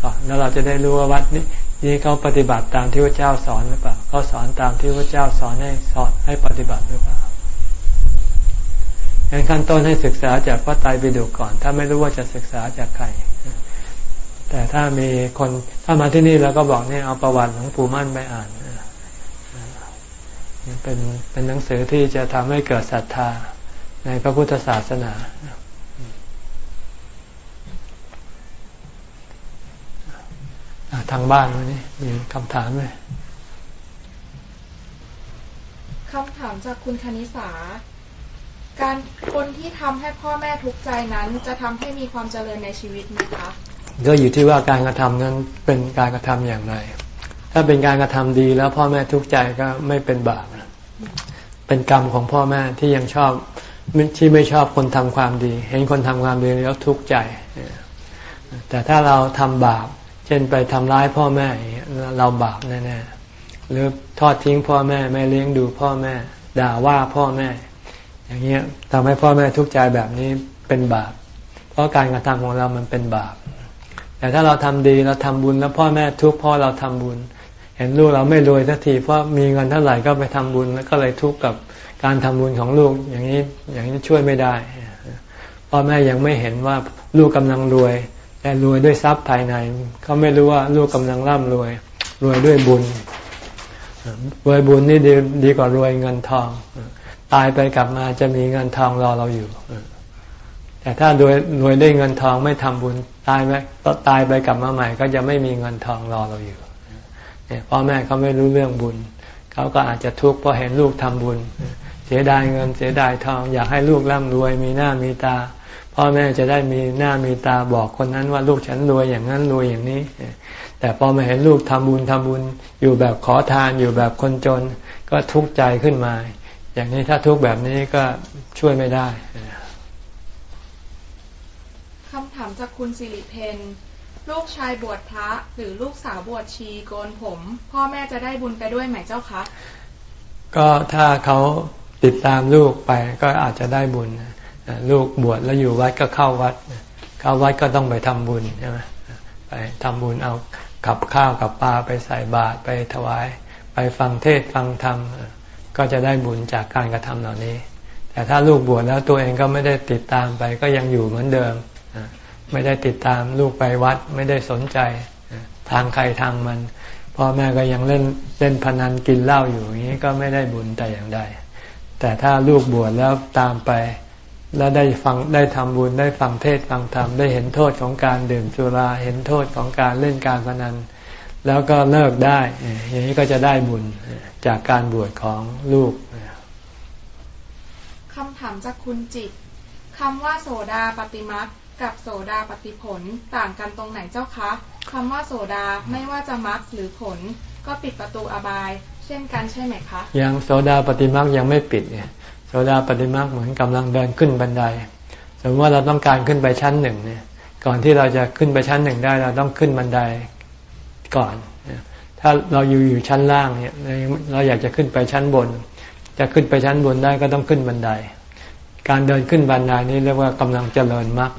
ก่อนแล้วเราจะได้รู้ว่าวัดนี้นี่เขาปฏิบัติตามที่พระเจ้าสอนหรือเปล่าเขาสอนตามที่พระเจ้าสอนให้สอนให้ปฏิบัติหรือเปล่างั้นขั้นต้นให้ศึกษาจากพระไตรปิฎกก่อน ถ้าไม่รู้ว่าจะศึกษาจากใคร แต่ถ้ามีคนถ้ามาที่นี่เราก็บอกเนี่ยเอาประวัติหลวงปู่มั่นไปอ่านเป็นเป็นหนังสือที่จะทำให้เกิดศรัทธา ในพระพุทธศาสนา ทางบ้านวันนี้มีคำถามไหมคำถามจากคุณคณิสาการคนที่ทำให้พ่อแม่ทุกข์ใจนั้น จะทำให้มีความเจริญในชีวิตไหมคะก็อยู่ที่ว่าการกระทำนั้นเป็นการกระทำอย่างไร ถ้าเป็นการกระทำดีแล้วพ่อแม่ทุกข์ใจก็ไม่เป็นบาปเป็นกรรมของพ่อแม่ที่ยังชอบ ที่ไม่ชอบคนทำความดี เห็นคนทำความดีแล้วทุกข์ใจ แต่ถ้าเราทำบาป เช่นไปทำร้ายพ่อแม่เราบาปแน่ๆหรือทอดทิ้งพ่อแม่ไม่เลี้ยงดูพ่อแม่ ด่าว่าพ่อแม่ อย่างเงี้ยทำให้พ่อแม่ทุกข์ใจแบบนี้เป็นบาป เพราะการกระทำของเรามันเป็นบาป แต่ถ้าเราทำดีเราทำบุญแล้วพ่อแม่ทุกข์เพราะเราทำบุญ เห็นลูกเราไม่รวยสักทีเพราะมีเงินเท่าไหร่ก็ไปทำบุญแล้วก็เลยทุกข์กับ การทำบุญของลูกอย่างนี้อย่างนี้ช่วยไม่ได้พ่อแม่ยังไม่เห็นว่าลูกกำลังรวย แต่รวยด้วยทรัพย์ภายในเขาไม่รู้ว่าลูกกำลังร่ำรวย รวยด้วยบุญรวยบุญนี่ดีดีกว่ารวยเงินทอง ตายไปกลับมาจะมีเงินทองรอเราอยู่ แต่ถ้ารวยรวยได้เงินทองไม่ทำบุญตายไหมก็ตายไปกลับมาใหม่ ก็จะไม่มีเงินทองรอเราอยู่เนี่ยพ่อแม่เขาไม่รู้เรื่องบุญ เขาก็อาจจะทุกข์เพราะเห็นลูกทำบุญ เสียดายเงินเสียดายทอง อยากให้ลูกร่ำรวยมีหน้ามีตา พ่อแม่จะได้มีหน้ามีตาบอกคนนั้นว่าลูกฉันรวยอย่างนั้นรวยอย่างนี้ แต่พอมาเห็นลูกทำบุญทำบุญ อยู่แบบขอทานอยู่แบบคนจน ก็ทุกข์ใจขึ้นมา อย่างนี้ถ้าทุกข์แบบนี้ก็ช่วยไม่ได้คำถามจากคุณสิริเพนลูกชายบวชพระหรือลูกสาวบวชชีโกนผม พ่อแม่จะได้บุญไปด้วยไหมเจ้าคะก็ถ้าเขา ติดตามลูกไปก็อาจจะได้บุญลูกบวชแล้วอยู่วัดก็เข้าวัด เข้าวัดก็ต้องไปทำบุญใช่ไหมไปทำบุญเอากับข้าวกับปลาไปใส่บาตรไปถวาย ไปฟังเทศฟังธรรมก็จะได้บุญจากการกระทำเหล่านี้ แต่ถ้าลูกบวชแล้วตัวเองก็ไม่ได้ติดตามไปก็ยังอยู่เหมือนเดิม ไม่ได้ติดตามลูกไปวัดไม่ได้สนใจทางใครทางมันพ่อแม่ก็ยังเล่นเล่นพนันกินเหล้าอยู่อย่างนี้ก็ไม่ได้บุญแต่อย่างใด แต่ถ้าลูกบวชแล้วตามไป แล้วได้ฟังได้ทำบุญได้ฟังเทศฟังธรรมได้เห็นโทษของการดื่มสุราเห็นโทษของการเล่นการพนัน แล้วก็เลิกได้ อย่างนี้ก็จะได้บุญจากการบวชของลูกคำถามจากคุณจิตคำว่าโสดาปฏิมักกับโสดาปฏิผลต่างกันตรงไหนเจ้าคะคำว่าโสดาไม่ว่าจะมักหรือผล ก็ปิดประตูอบาย เช่นกันใช่ไหมคะยังโสดาปฏิมักยังไม่ปิดเนี่ยโสดาปฏิมักเหมือนกำลังเดินขึ้นบันได สมมติว่าเราต้องการขึ้นไปชั้นหนึ่งเนี่ย ก่อนที่เราจะขึ้นไปชั้นหนึ่งได้ เราต้องขึ้นบันไดก่อน ถ้าเราอยู่อยู่ชั้นล่างเนี่ย เราอยากจะขึ้นไปชั้นบน จะขึ้นไปชั้นบนได้ก็ต้องขึ้นบันได การเดินขึ้นบันไดนี้เรียกว่ากำลังเจริญมรรค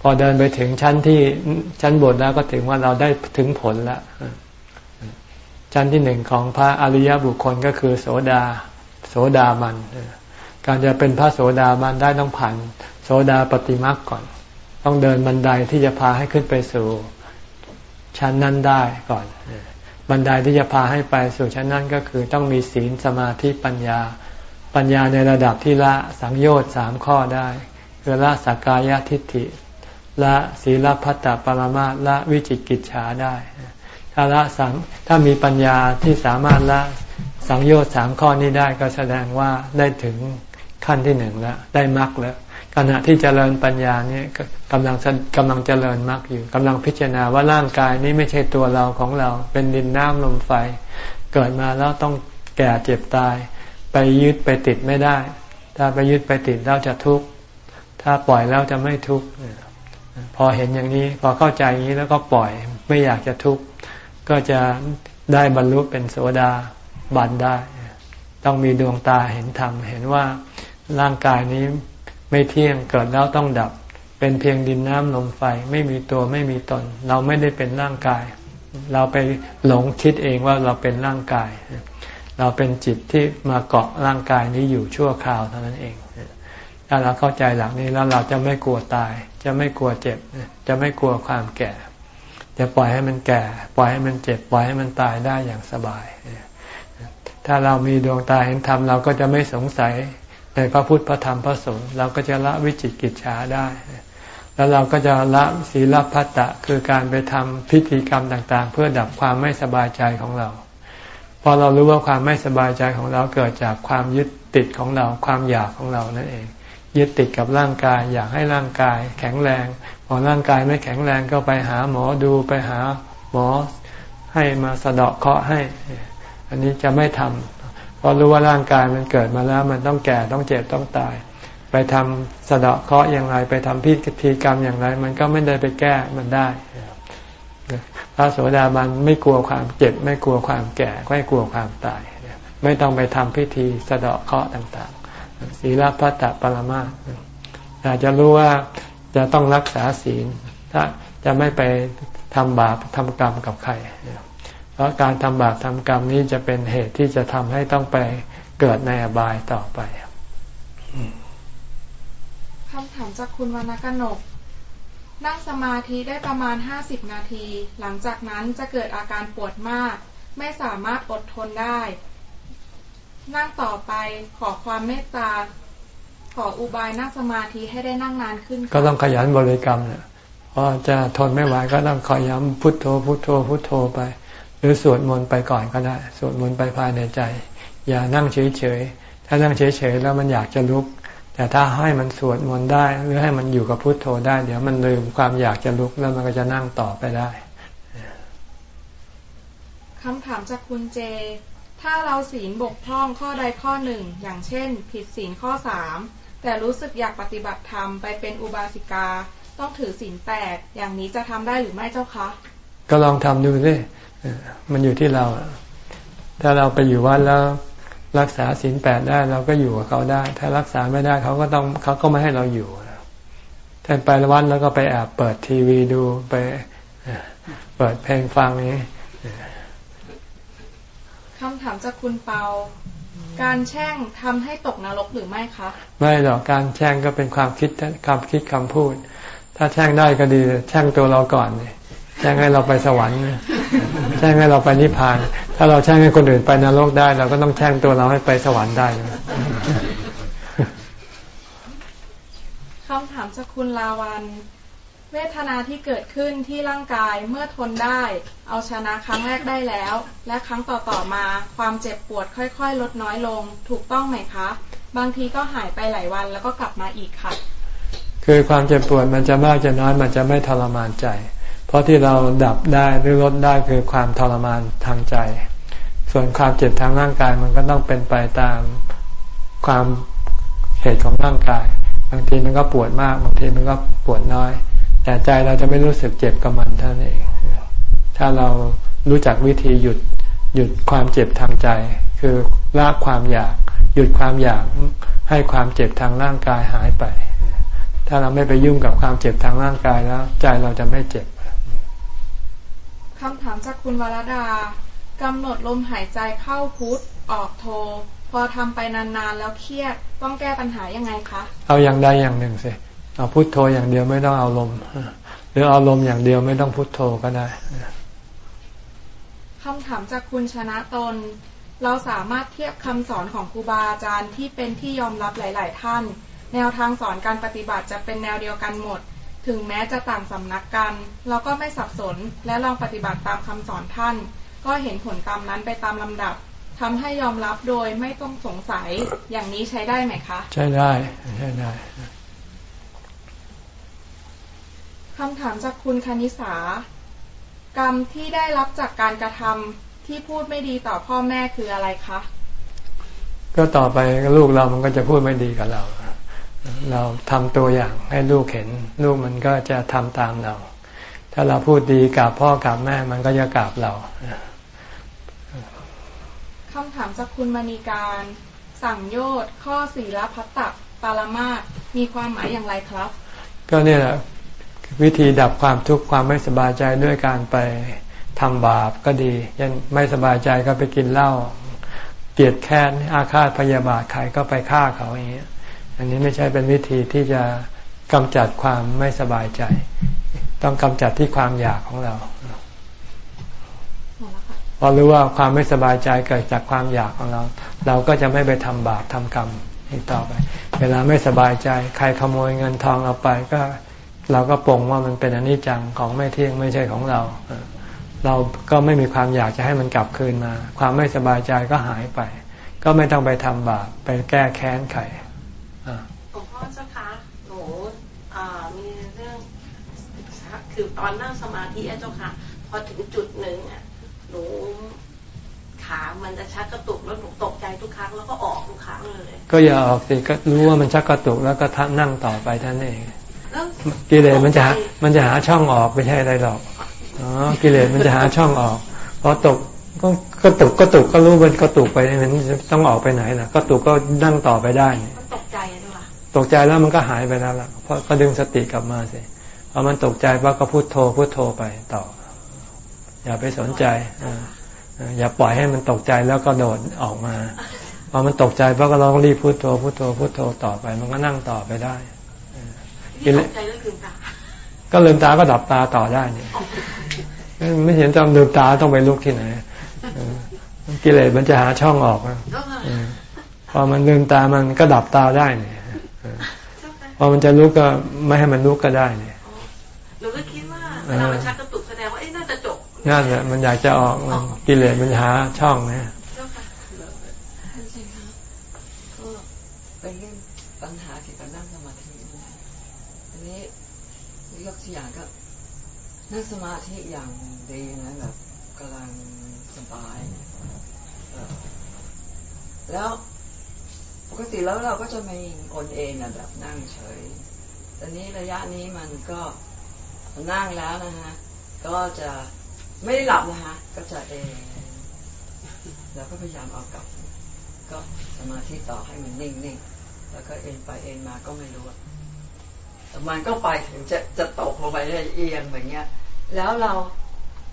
พอเดินไปถึงชั้นที่ชั้นบทแล้วก็ถึงว่าเราได้ถึงผลแล้ว ชั้นที่หนึ่งของพระอริยบุคคลก็คือโสดา โสดามัน การจะเป็นพระโสดามันได้ต้องผ่านโสดาปฏิมักก่อน ต้องเดินบันไดที่จะพาให้ขึ้นไปสู่ชั้นนั้นได้ก่อน บันไดที่จะพาให้ไปสู่ชั้นนั้นก็คือต้องมีศีลสมาธิปัญญา ปัญญาในระดับที่ละสังโยชน์สามข้อได้ คือละสักกายทิฏฐิละศีลพัตตปรมาละวิจิกิจฉาได้ ถ้าละสังถ้ามีปัญญาที่สามารถละสังโยชน์สามข้อนี้ได้ก็แสดงว่าได้ถึงขั้นที่หนึ่งแล้ว ได้มรรคแล้ว ขณะที่เจริญปัญญานี่กำลังกำลังเจริญมรรคอยู่กำลังพิจารณาว่าร่างกายนี้ไม่ใช่ตัวเราของเรา เป็นดินน้ำลมไฟ เกิดมาแล้วต้องแก่เจ็บตาย ไปยึดไปติดไม่ได้ ถ้าไปยึดไปติดแล้วจะทุกข์ถ้าปล่อยแล้วจะไม่ทุกข์พอเห็นอย่างนี้พอเข้าใจอย่างนี้แล้วก็ปล่อยไม่อยากจะทุกข์ ก็จะได้บรรลุเป็นโสดาบันได้ ต้องมีดวงตาเห็นธรรม เห็นว่าร่างกายนี้ไม่เที่ยงเกิดแล้วต้องดับ เป็นเพียงดินน้ำลมไฟ ไม่มีตัวไม่มีตน เราไม่ได้เป็นร่างกาย เราไปหลงคิดเองว่าเราเป็นร่างกาย เราเป็นจิตที่มาเกาะร่างกายนี้อยู่ชั่วคราวเท่านั้นเองถ้าเราเข้าใจหลักนี้แล้วเราจะไม่กลัวตาย จะไม่กลัวเจ็บ จะไม่กลัวความแก่ จะปล่อยให้มันแก่ ปล่อยให้มันเจ็บ ปล่อยให้มันตายได้อย่างสบาย ถ้าเรามีดวงตาเห็นธรรมเราก็จะไม่สงสัยในพระพุทธพระธรรมพระสงฆ์เราก็จะละวิจิตกิจฉาได้ แล้วเราก็จะละศีลพัตตะคือการไปทำพิธีกรรมต่าง ๆ เพื่อดับความไม่สบายใจของเราพอเรารู้ว่าความไม่สบายใจของเราเกิดจากความยึดติดของเรา ความอยากของเรานั่นเอง ยึดติดกับร่างกาย อยากให้ร่างกายแข็งแรง พอร่างกายไม่แข็งแรงก็ไปหาหมอดูไปหาหมอให้มาสะเดาะเคราะห์ให้ อันนี้จะไม่ทำเพราะรู้ว่าร่างกายมันเกิดมาแล้วมันต้องแก่ต้องเจ็บต้องตาย ไปทำสะเดาะเคราะห์อย่างไร ไปทำพิธีกรรมอย่างไร มันก็ไม่ได้ไปแก้มันได้พระโสดาบันไม่กลัวความเจ็บ ไม่กลัวความแก่ไม่กลัวความตาย ไม่ต้องไปทำพิธีสะเดาะเคราะห์ต่างๆ ศีลพัตตปรมาอยากจะรู้ว่าจะต้องรักษาศีล ถ้าจะไม่ไปทำบาปทำกรรมกับใคร เพราะการทำบาปทำกรรมนี้จะเป็นเหตุที่จะทำให้ต้องไปเกิดในอบายต่อไปคำถามจากคุณวรรณกนก นั่งสมาธิได้ประมาณห้าสิบนาที หลังจากนั้นจะเกิดอาการปวดมาก ไม่สามารถอดทนได้ นั่งต่อไปขอความเมตตา ขออุบายนั่งสมาธิให้ได้นั่งนานขึ้น ก็ต้องขยันบริกรรมเนี่ยพอจะทนไม่ไหวก็ต้องขยันพุทโธพุทโธพุทโธไป หรือสวดมนต์ไปก่อนก็ได้ สวดมนต์ไปภายในใจ อย่านั่งเฉยๆ ถ้านั่งเฉยๆ แล้วมันอยากจะลุก แต่ถ้าให้มันสวดมนต์ได้ หรือให้มันอยู่กับพุทโธได้ เดี๋ยวมันลืมความอยากจะลุกแล้วมันก็จะนั่งต่อไปได้คำถามจากคุณเจ ถ้าเราศีลบกพร่องข้อใดข้อหนึ่ง อย่างเช่น ผิดศีลข้อสามแต่รู้สึกอยากปฏิบัติธรรมไปเป็นอุบาสิกา ต้องถือศีลแปดอย่างนี้จะทำได้หรือไม่เจ้าคะ ก็ลองทำดูสิมันอยู่ที่เรา ถ้าเราไปอยู่วัดแล้วรักษาศีลแปดได้เราก็อยู่กับเขาได้ ถ้ารักษาไม่ได้เขาก็ต้องเขาก็ไม่ให้เราอยู่แทนไปวัดแล้วก็ไปแอบเปิดทีวีดูไปเปิดเพลงฟังนี้ คำถามจากคุณเปา การแช่งทำให้ตกนรกหรือไม่คะไม่หรอกการแช่งก็เป็นความคิดคำคิดคำพูด ถ้าแช่งได้ก็ดีแช่งตัวเราก่อนเลยแช่งให้เราไปสวรรค์แช่งให้เราไปนิพพาน ถ้าเราแช่งให้คนอื่นไปนรกได้ เราก็ต้องแช่งตัวเราให้ไปสวรรค์ได้คำถามจากคุณลาวัน เวทนาที่เกิดขึ้นที่ร่างกายเมื่อทนได้ เอาชนะครั้งแรกได้แล้ว และครั้งต่อๆมา ความเจ็บปวดค่อยๆ ลดน้อยลง ถูกต้องไหมคะ บางทีก็หายไปหลายวันแล้วก็กลับมาอีกค่ะ คือความเจ็บปวดมันจะมากจะน้อยมันจะไม่ทรมานใจ เพราะที่เราดับได้หรือลดได้คือความทรมานทางใจ ส่วนความเจ็บทางร่างกายมันก็ต้องเป็นไปตามความเหตุของร่างกาย บางทีมันก็ปวดมาก บางทีมันก็ปวดน้อย แต่ใจเราจะไม่รู้สึกเจ็บกับมันเท่านั้นเอง ถ้าเรารู้จักวิธีหยุดหยุดความเจ็บทางใจ คือละความอยาก หยุดความอยากให้ความเจ็บทางร่างกายหายไป ถ้าเราไม่ไปยุ่งกับความเจ็บทางร่างกายแล้ว ใจเราจะไม่เจ็บคำถามจากคุณวรดากำหนดลมหายใจเข้าพุทออกโท พอทำไปนานๆแล้วเครียดต้องแก้ปัญหายังไงคะ เอาอย่างใดอย่างหนึ่งสิ เอาพุทโธอย่างเดียวไม่ต้องเอาลมหรือเอาลมอย่างเดียวไม่ต้องพุทโธก็ได้คำถามจากคุณชนะตน เราสามารถเทียบคำสอนของครูบาอาจารย์ที่เป็นที่ยอมรับหลาย ๆ ท่าน แนวทางสอนการปฏิบัติจะเป็นแนวเดียวกันหมด ถึงแม้จะต่างสำนักกัน เราก็ไม่สับสนและลองปฏิบัติตามคำสอนท่าน ก็เห็นผลตามนั้นไปตามลำดับทำให้ยอมรับโดยไม่ต้องสงสัยอย่างนี้ใช้ได้ไหมคะ ใช้ได้ใช้ได้ คำถามจากคุณคณิสากรรมที่ได้รับจากการกระทำที่พูดไม่ดีต่อพ่อแม่คืออะไรคะ ก็ต่อไปลูกเรามันก็จะพูดไม่ดีกับเรา เราทำตัวอย่างให้ลูกเห็น ลูกมันก็จะทำตามเรา ถ้าเราพูดดีกับพ่อกับแม่มันก็จะกราบเราคำถามจากคุณมณีการสั่งโยชน์ข้อสี่ละพัตตปารามาตมีความหมายอย่างไรครับ ก็เนี่ยแหละ วิธีดับความทุกข์ความไม่สบายใจด้วยการไปทำบาปก็ดียันไม่สบายใจก็ไปกินเหล้าเกลียดแค้นอาฆาตพยาบาทใครก็ไปฆ่าเขาอย่างเงี้ย อันนี้ไม่ใช่เป็นวิธีที่จะกำจัดความไม่สบายใจ ต้องกำจัดที่ความอยากของเราพอรู้ว่าความไม่สบายใจเกิดจากความอยากของเรา เราก็จะไม่ไปทำบาปทำกรรมอีกต่อไป เวลาไม่สบายใจ ใครขโมยเงินทองเราไปก็ เราก็ปรงว่ามันเป็นอนิจจังของไม่เที่ยงไม่ใช่ของเรา เราก็ไม่มีความอยากจะให้มันกลับคืนมา ความไม่สบายใจก็หายไป ก็ไม่ต้องไปทำบาปไปแก้แค้นใครหลวงพ่อเจ้าคะหนูมีเรื่องคือตอนนั่งสมาธิเจ้าค่ะพอถึงจุดหนึ่งอะหนูขามันจะชักกระตุกแล้วหนูตกใจทุกครั้งแล้วก็ออกทุกครั้งเลย ก็อย่าออกสิก็รู้ว่ามันชักกระตุกแล้วก็ทันั่งต่อไปท่านเอง กิเลสมันจะมันจะหาช่องออกไม่ใช่อะไรหรอกอ๋อกิเลสมันจะหาช่องออกพอตกก็ก็ตกก็ตกก็รู้มันก็ตกไปมันต้องออกไปไหนล่ะ ก็ตกก็นั่งต่อไปได้ตกใจด้วยตกใจแล้วมันก็หายไปแล้วล่ะเพราะก็ดึงสติกลับมาสิพอมันตกใจว่าก็พูดโทพูดโทไปต่อ อย่าไปสนใจอย่าปล่อยให้มันตกใจแล้วก็โดดออกมาพอมันตกใจเพราะก็เราต้องรีบพูดโทพูดโทพูดโทต่อไป มันก็นั่งต่อไปได้ กิเลสก็ลืมตาก็ดับตาต่อได้เนี่ยไม่เห็นต้องลืมตาต้องไปลุกที่ไหนกิเลสมันจะหาช่องออกพอมันลืมตามันก็ดับตาได้เนี่ยพอมันจะลุกก็ไม่ให้มันลุกก็ได้เนี่ยหนูก็คิดว่าเวลามันชักกระตุกแสดงว่าเอ๊ะน่าจะจบนั่นแหละมันอยากจะออกกิเลสมันหาช่องเนี่ย นั่งสมาธิอย่างดีนะแบบกำลังสบายแล้วปกติแล้วเราก็จะไม่โอนเอ็นแบบนั่งเฉยตอนนี้ระยะนี้มันก็นั่งแล้วนะฮะ ก็จะไม่ได้หลับนะฮะ ก็จะเอนแล้วก็พยายามเอากลับ ก็สมาธิต่อให้มันนิ่งๆ แล้วก็เอ็นไปเอ็นมาก็ไม่รู้แต่มันก็ไปถึงจะจะตกลงไปเอียงแบบเงี้ย แล้วเรา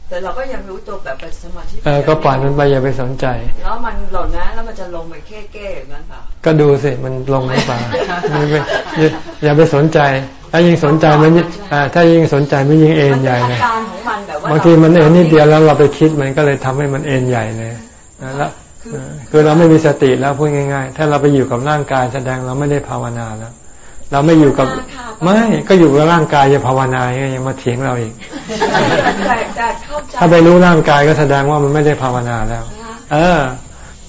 แต่เราก็ยังรู้ตัวแบบเป็นสมาธิเออก็ปล่อยมันไปอย่าไปสนใจ แล้วมันหล่นนะ แล้วมันจะลงไปแค่แก้อย่างนั้นเปล่าก็ดูสิมันลงหรือเปล่าอย่าไปสนใจ ถ้ายิ่งสนใจมันถ้ายิ่งสนใจไม่ยิ่งเอ็นใหญ่เลยบางทีมันเอ็นนิดเดียวแล้วเราไปคิดมันก็เลยทำให้มันเอ็นใหญ่เลยแล้วคือเราไม่มีสติแล้วพูดง่าย ๆ ถ้าเราไปอยู่กับร่างกายแสดงเราไม่ได้ภาวนาแล้ว เราไม่อยู่กับไม่ก็อยู่กับร่างกายจะภาวนายังมาเถียงเราอีกถ้าไปรู้ร่างกายก็แสดงว่ามันไม่ได้ภาวนาแล้ว เออ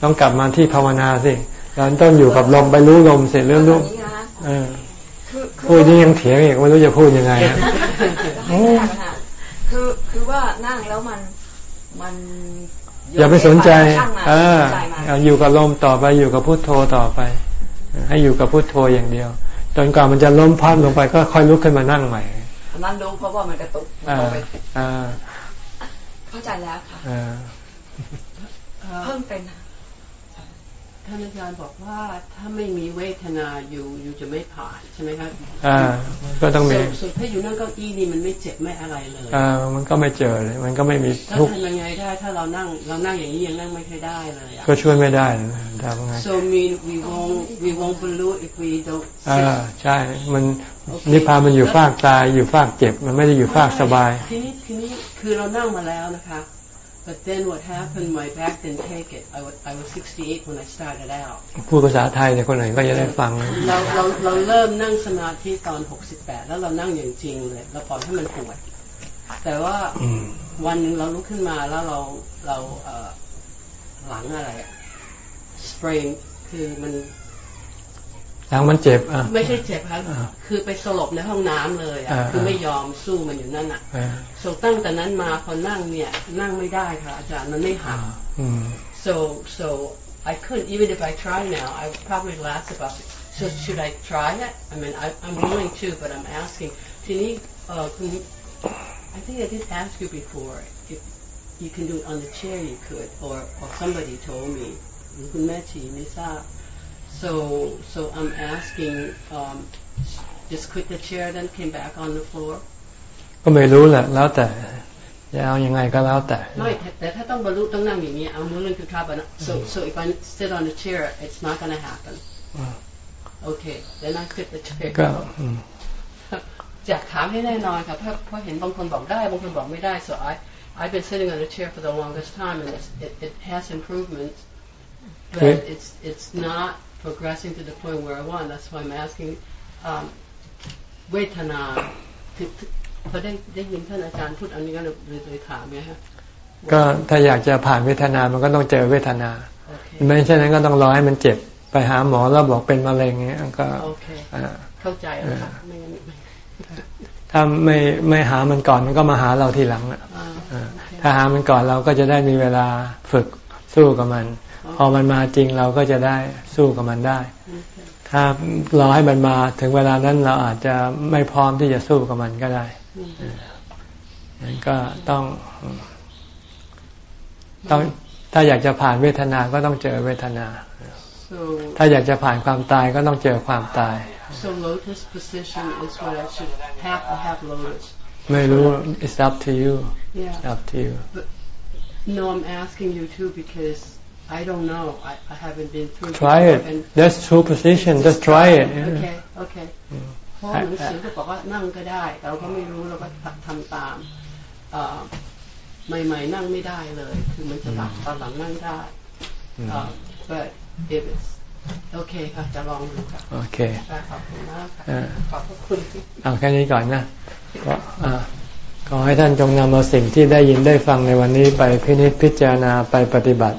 ต้องกลับมาที่ภาวนาสิเราต้องอยู่กับลมไปรู้ลมเสร็จเรื่องรู้เออพูดนี่ยังเถียงอีกไม่รู้จะพูดยังไงคือคือว่านั่งแล้วมันมัน อย่าไปสนใจ เอออยู่กับลมต่อไปอยู่กับพุทโธต่อไป ให้อยู่กับพุทโธอย่างเดียว จนกว่ามันจะล้มพับลงไปก็ค่อยลุกขึ้นมานั่งใหม่นั่นรู้เพราะว่ามันกระตุกเข้าใจแล้วค่ะเพิ่มเป็น ท่านอาจารย์บอกว่าถ้าไม่มีเวทนาอยู่อยู่จะไม่ผ่านใช่ไหมครับอ่า ก็ต้องมีส่วนถ้าอยู่นั่งเก้าอี้นี่มันไม่เจ็บไม่อะไรเลย อ่า มันก็ไม่เจอเลย มันก็ไม่มีทุกข์ทำยังไงได้ถ้าเรานั่งเรานั่งอย่างนี้ยังนั่งไม่ค่อยได้เลยก็ช่วยไม่ได้ทำไง so mean we won't we won't believe if we don't อ่าใช่มันนิพพานมันอยู่ฟากตายอยู่ฟากเจ็บ มันไม่ได้อยู่ฟากสบายทีนี้ทีนี้คือเรานั่งมาแล้วนะคะ But then what happened, my back didn't take it. I was, I was 68 when I started out. พูดภาษาไทยเนี่ยคนไหนก็จะได้ฟัง เราเราเราเริ่มนั่งสมาธิตอน 68 แล้วเรานั่งอย่างจริงเลย เราปล่อยให้มันปวด แต่ว่าวันหนึ่งเราลุกขึ้นมาแล้วเราเราหลังอะไรสเปรย์คือมัน หลังมันเจ็บอะไม่ใช่เจ็บครับคือไปสลบในห้องน้ำเลยอะคือไม่ยอมสู้มันอยู่นั่นอะโซตั้งแต่นั้นมาพอนั่งเนี่ยนั่งไม่ได้ค่ะอาจารย์มันไม่หัก so so I couldn't even if I try now I probably last about so should I try it I mean I, I'm willing to but I'm asking ทีนี้เออคุณ I think I did ask you before if you can do it on the chair you could or or somebody told me คุณแม่ชีไม่ทราบ So, so I'm asking, um, just quit the chair, then came back on the floor. ก็ไม่รู้แหละแล้วแต่จะเอายังไงก็แล้วแต่ไม่แต่ถ้าต้องบรรลุต้องนั่งอย่างนี้ I'm willing to try but so so if I sit on the chair it's not going to happen okay then I quit the chair ก็จากถามให้แน่นอนค่ะเพราะเพราะเห็นบางคนบอกได้บางคนบอกไม่ได้ (laughs) so I I've been sitting on the chair for the longest time and it it has improvement but it's it's not progressing to the point where I want. That's why I'm asking. Um, เวทนาพอได้ได้ยินท่านอาจารย์พูดอันนี้ก็เลยเลยถามไงฮะก็ถ้าอยากจะผ่านเวทนา มันก็ต้องเจอเวทนา ไม่เช่นนั้นก็ต้องรอให้มันเจ็บไปหาหมอแล้วบอกเป็นมะเร็งเงี้ยก็เข้าใจแล้วค่ะถ้าไม่ไม่หามันก่อนมันก็มาหาเราทีหลังอะถ้าหามันก่อนเราก็จะได้มีเวลาฝึกสู้กับมัน พอมันมาจริงเราก็จะได้สู้กับมันได้ ถ้ารอให้มันมาถึงเวลานั้นเราอาจจะไม่พร้อมที่จะสู้กับมันก็ได้นั้นก็ต้องต้องถ้าอยากจะผ่านเวทนาก็ต้องเจอเวทนา ถ้าอยากจะผ่านความตายก็ต้องเจอความตาย so lotus position is what I should have I have lotus ไม่รู้ it's up to you yeah up to you but no I'm asking you too because I don't know. I, I haven't been through. Try it. That's true position. Just try it. Okay. Okay. เพราะหนังสือก็บอกว่านั่งก็ได้ เราก็ไม่รู้เราก็ทำตามใหม่ๆนั่งไม่ได้เลย คือมันจะหลับตอนหลังนั่งได้ but if it's โอเคค่ะจะลองดูค่ะโอเคขอบคุณมากค่ะขอบคุณเอาแค่นี้ก่อนนะก็ขอให้ท่านจงนำเอาสิ่งที่ได้ยินได้ฟังในวันนี้ไปพินิจพิจารณาไปปฏิบัติ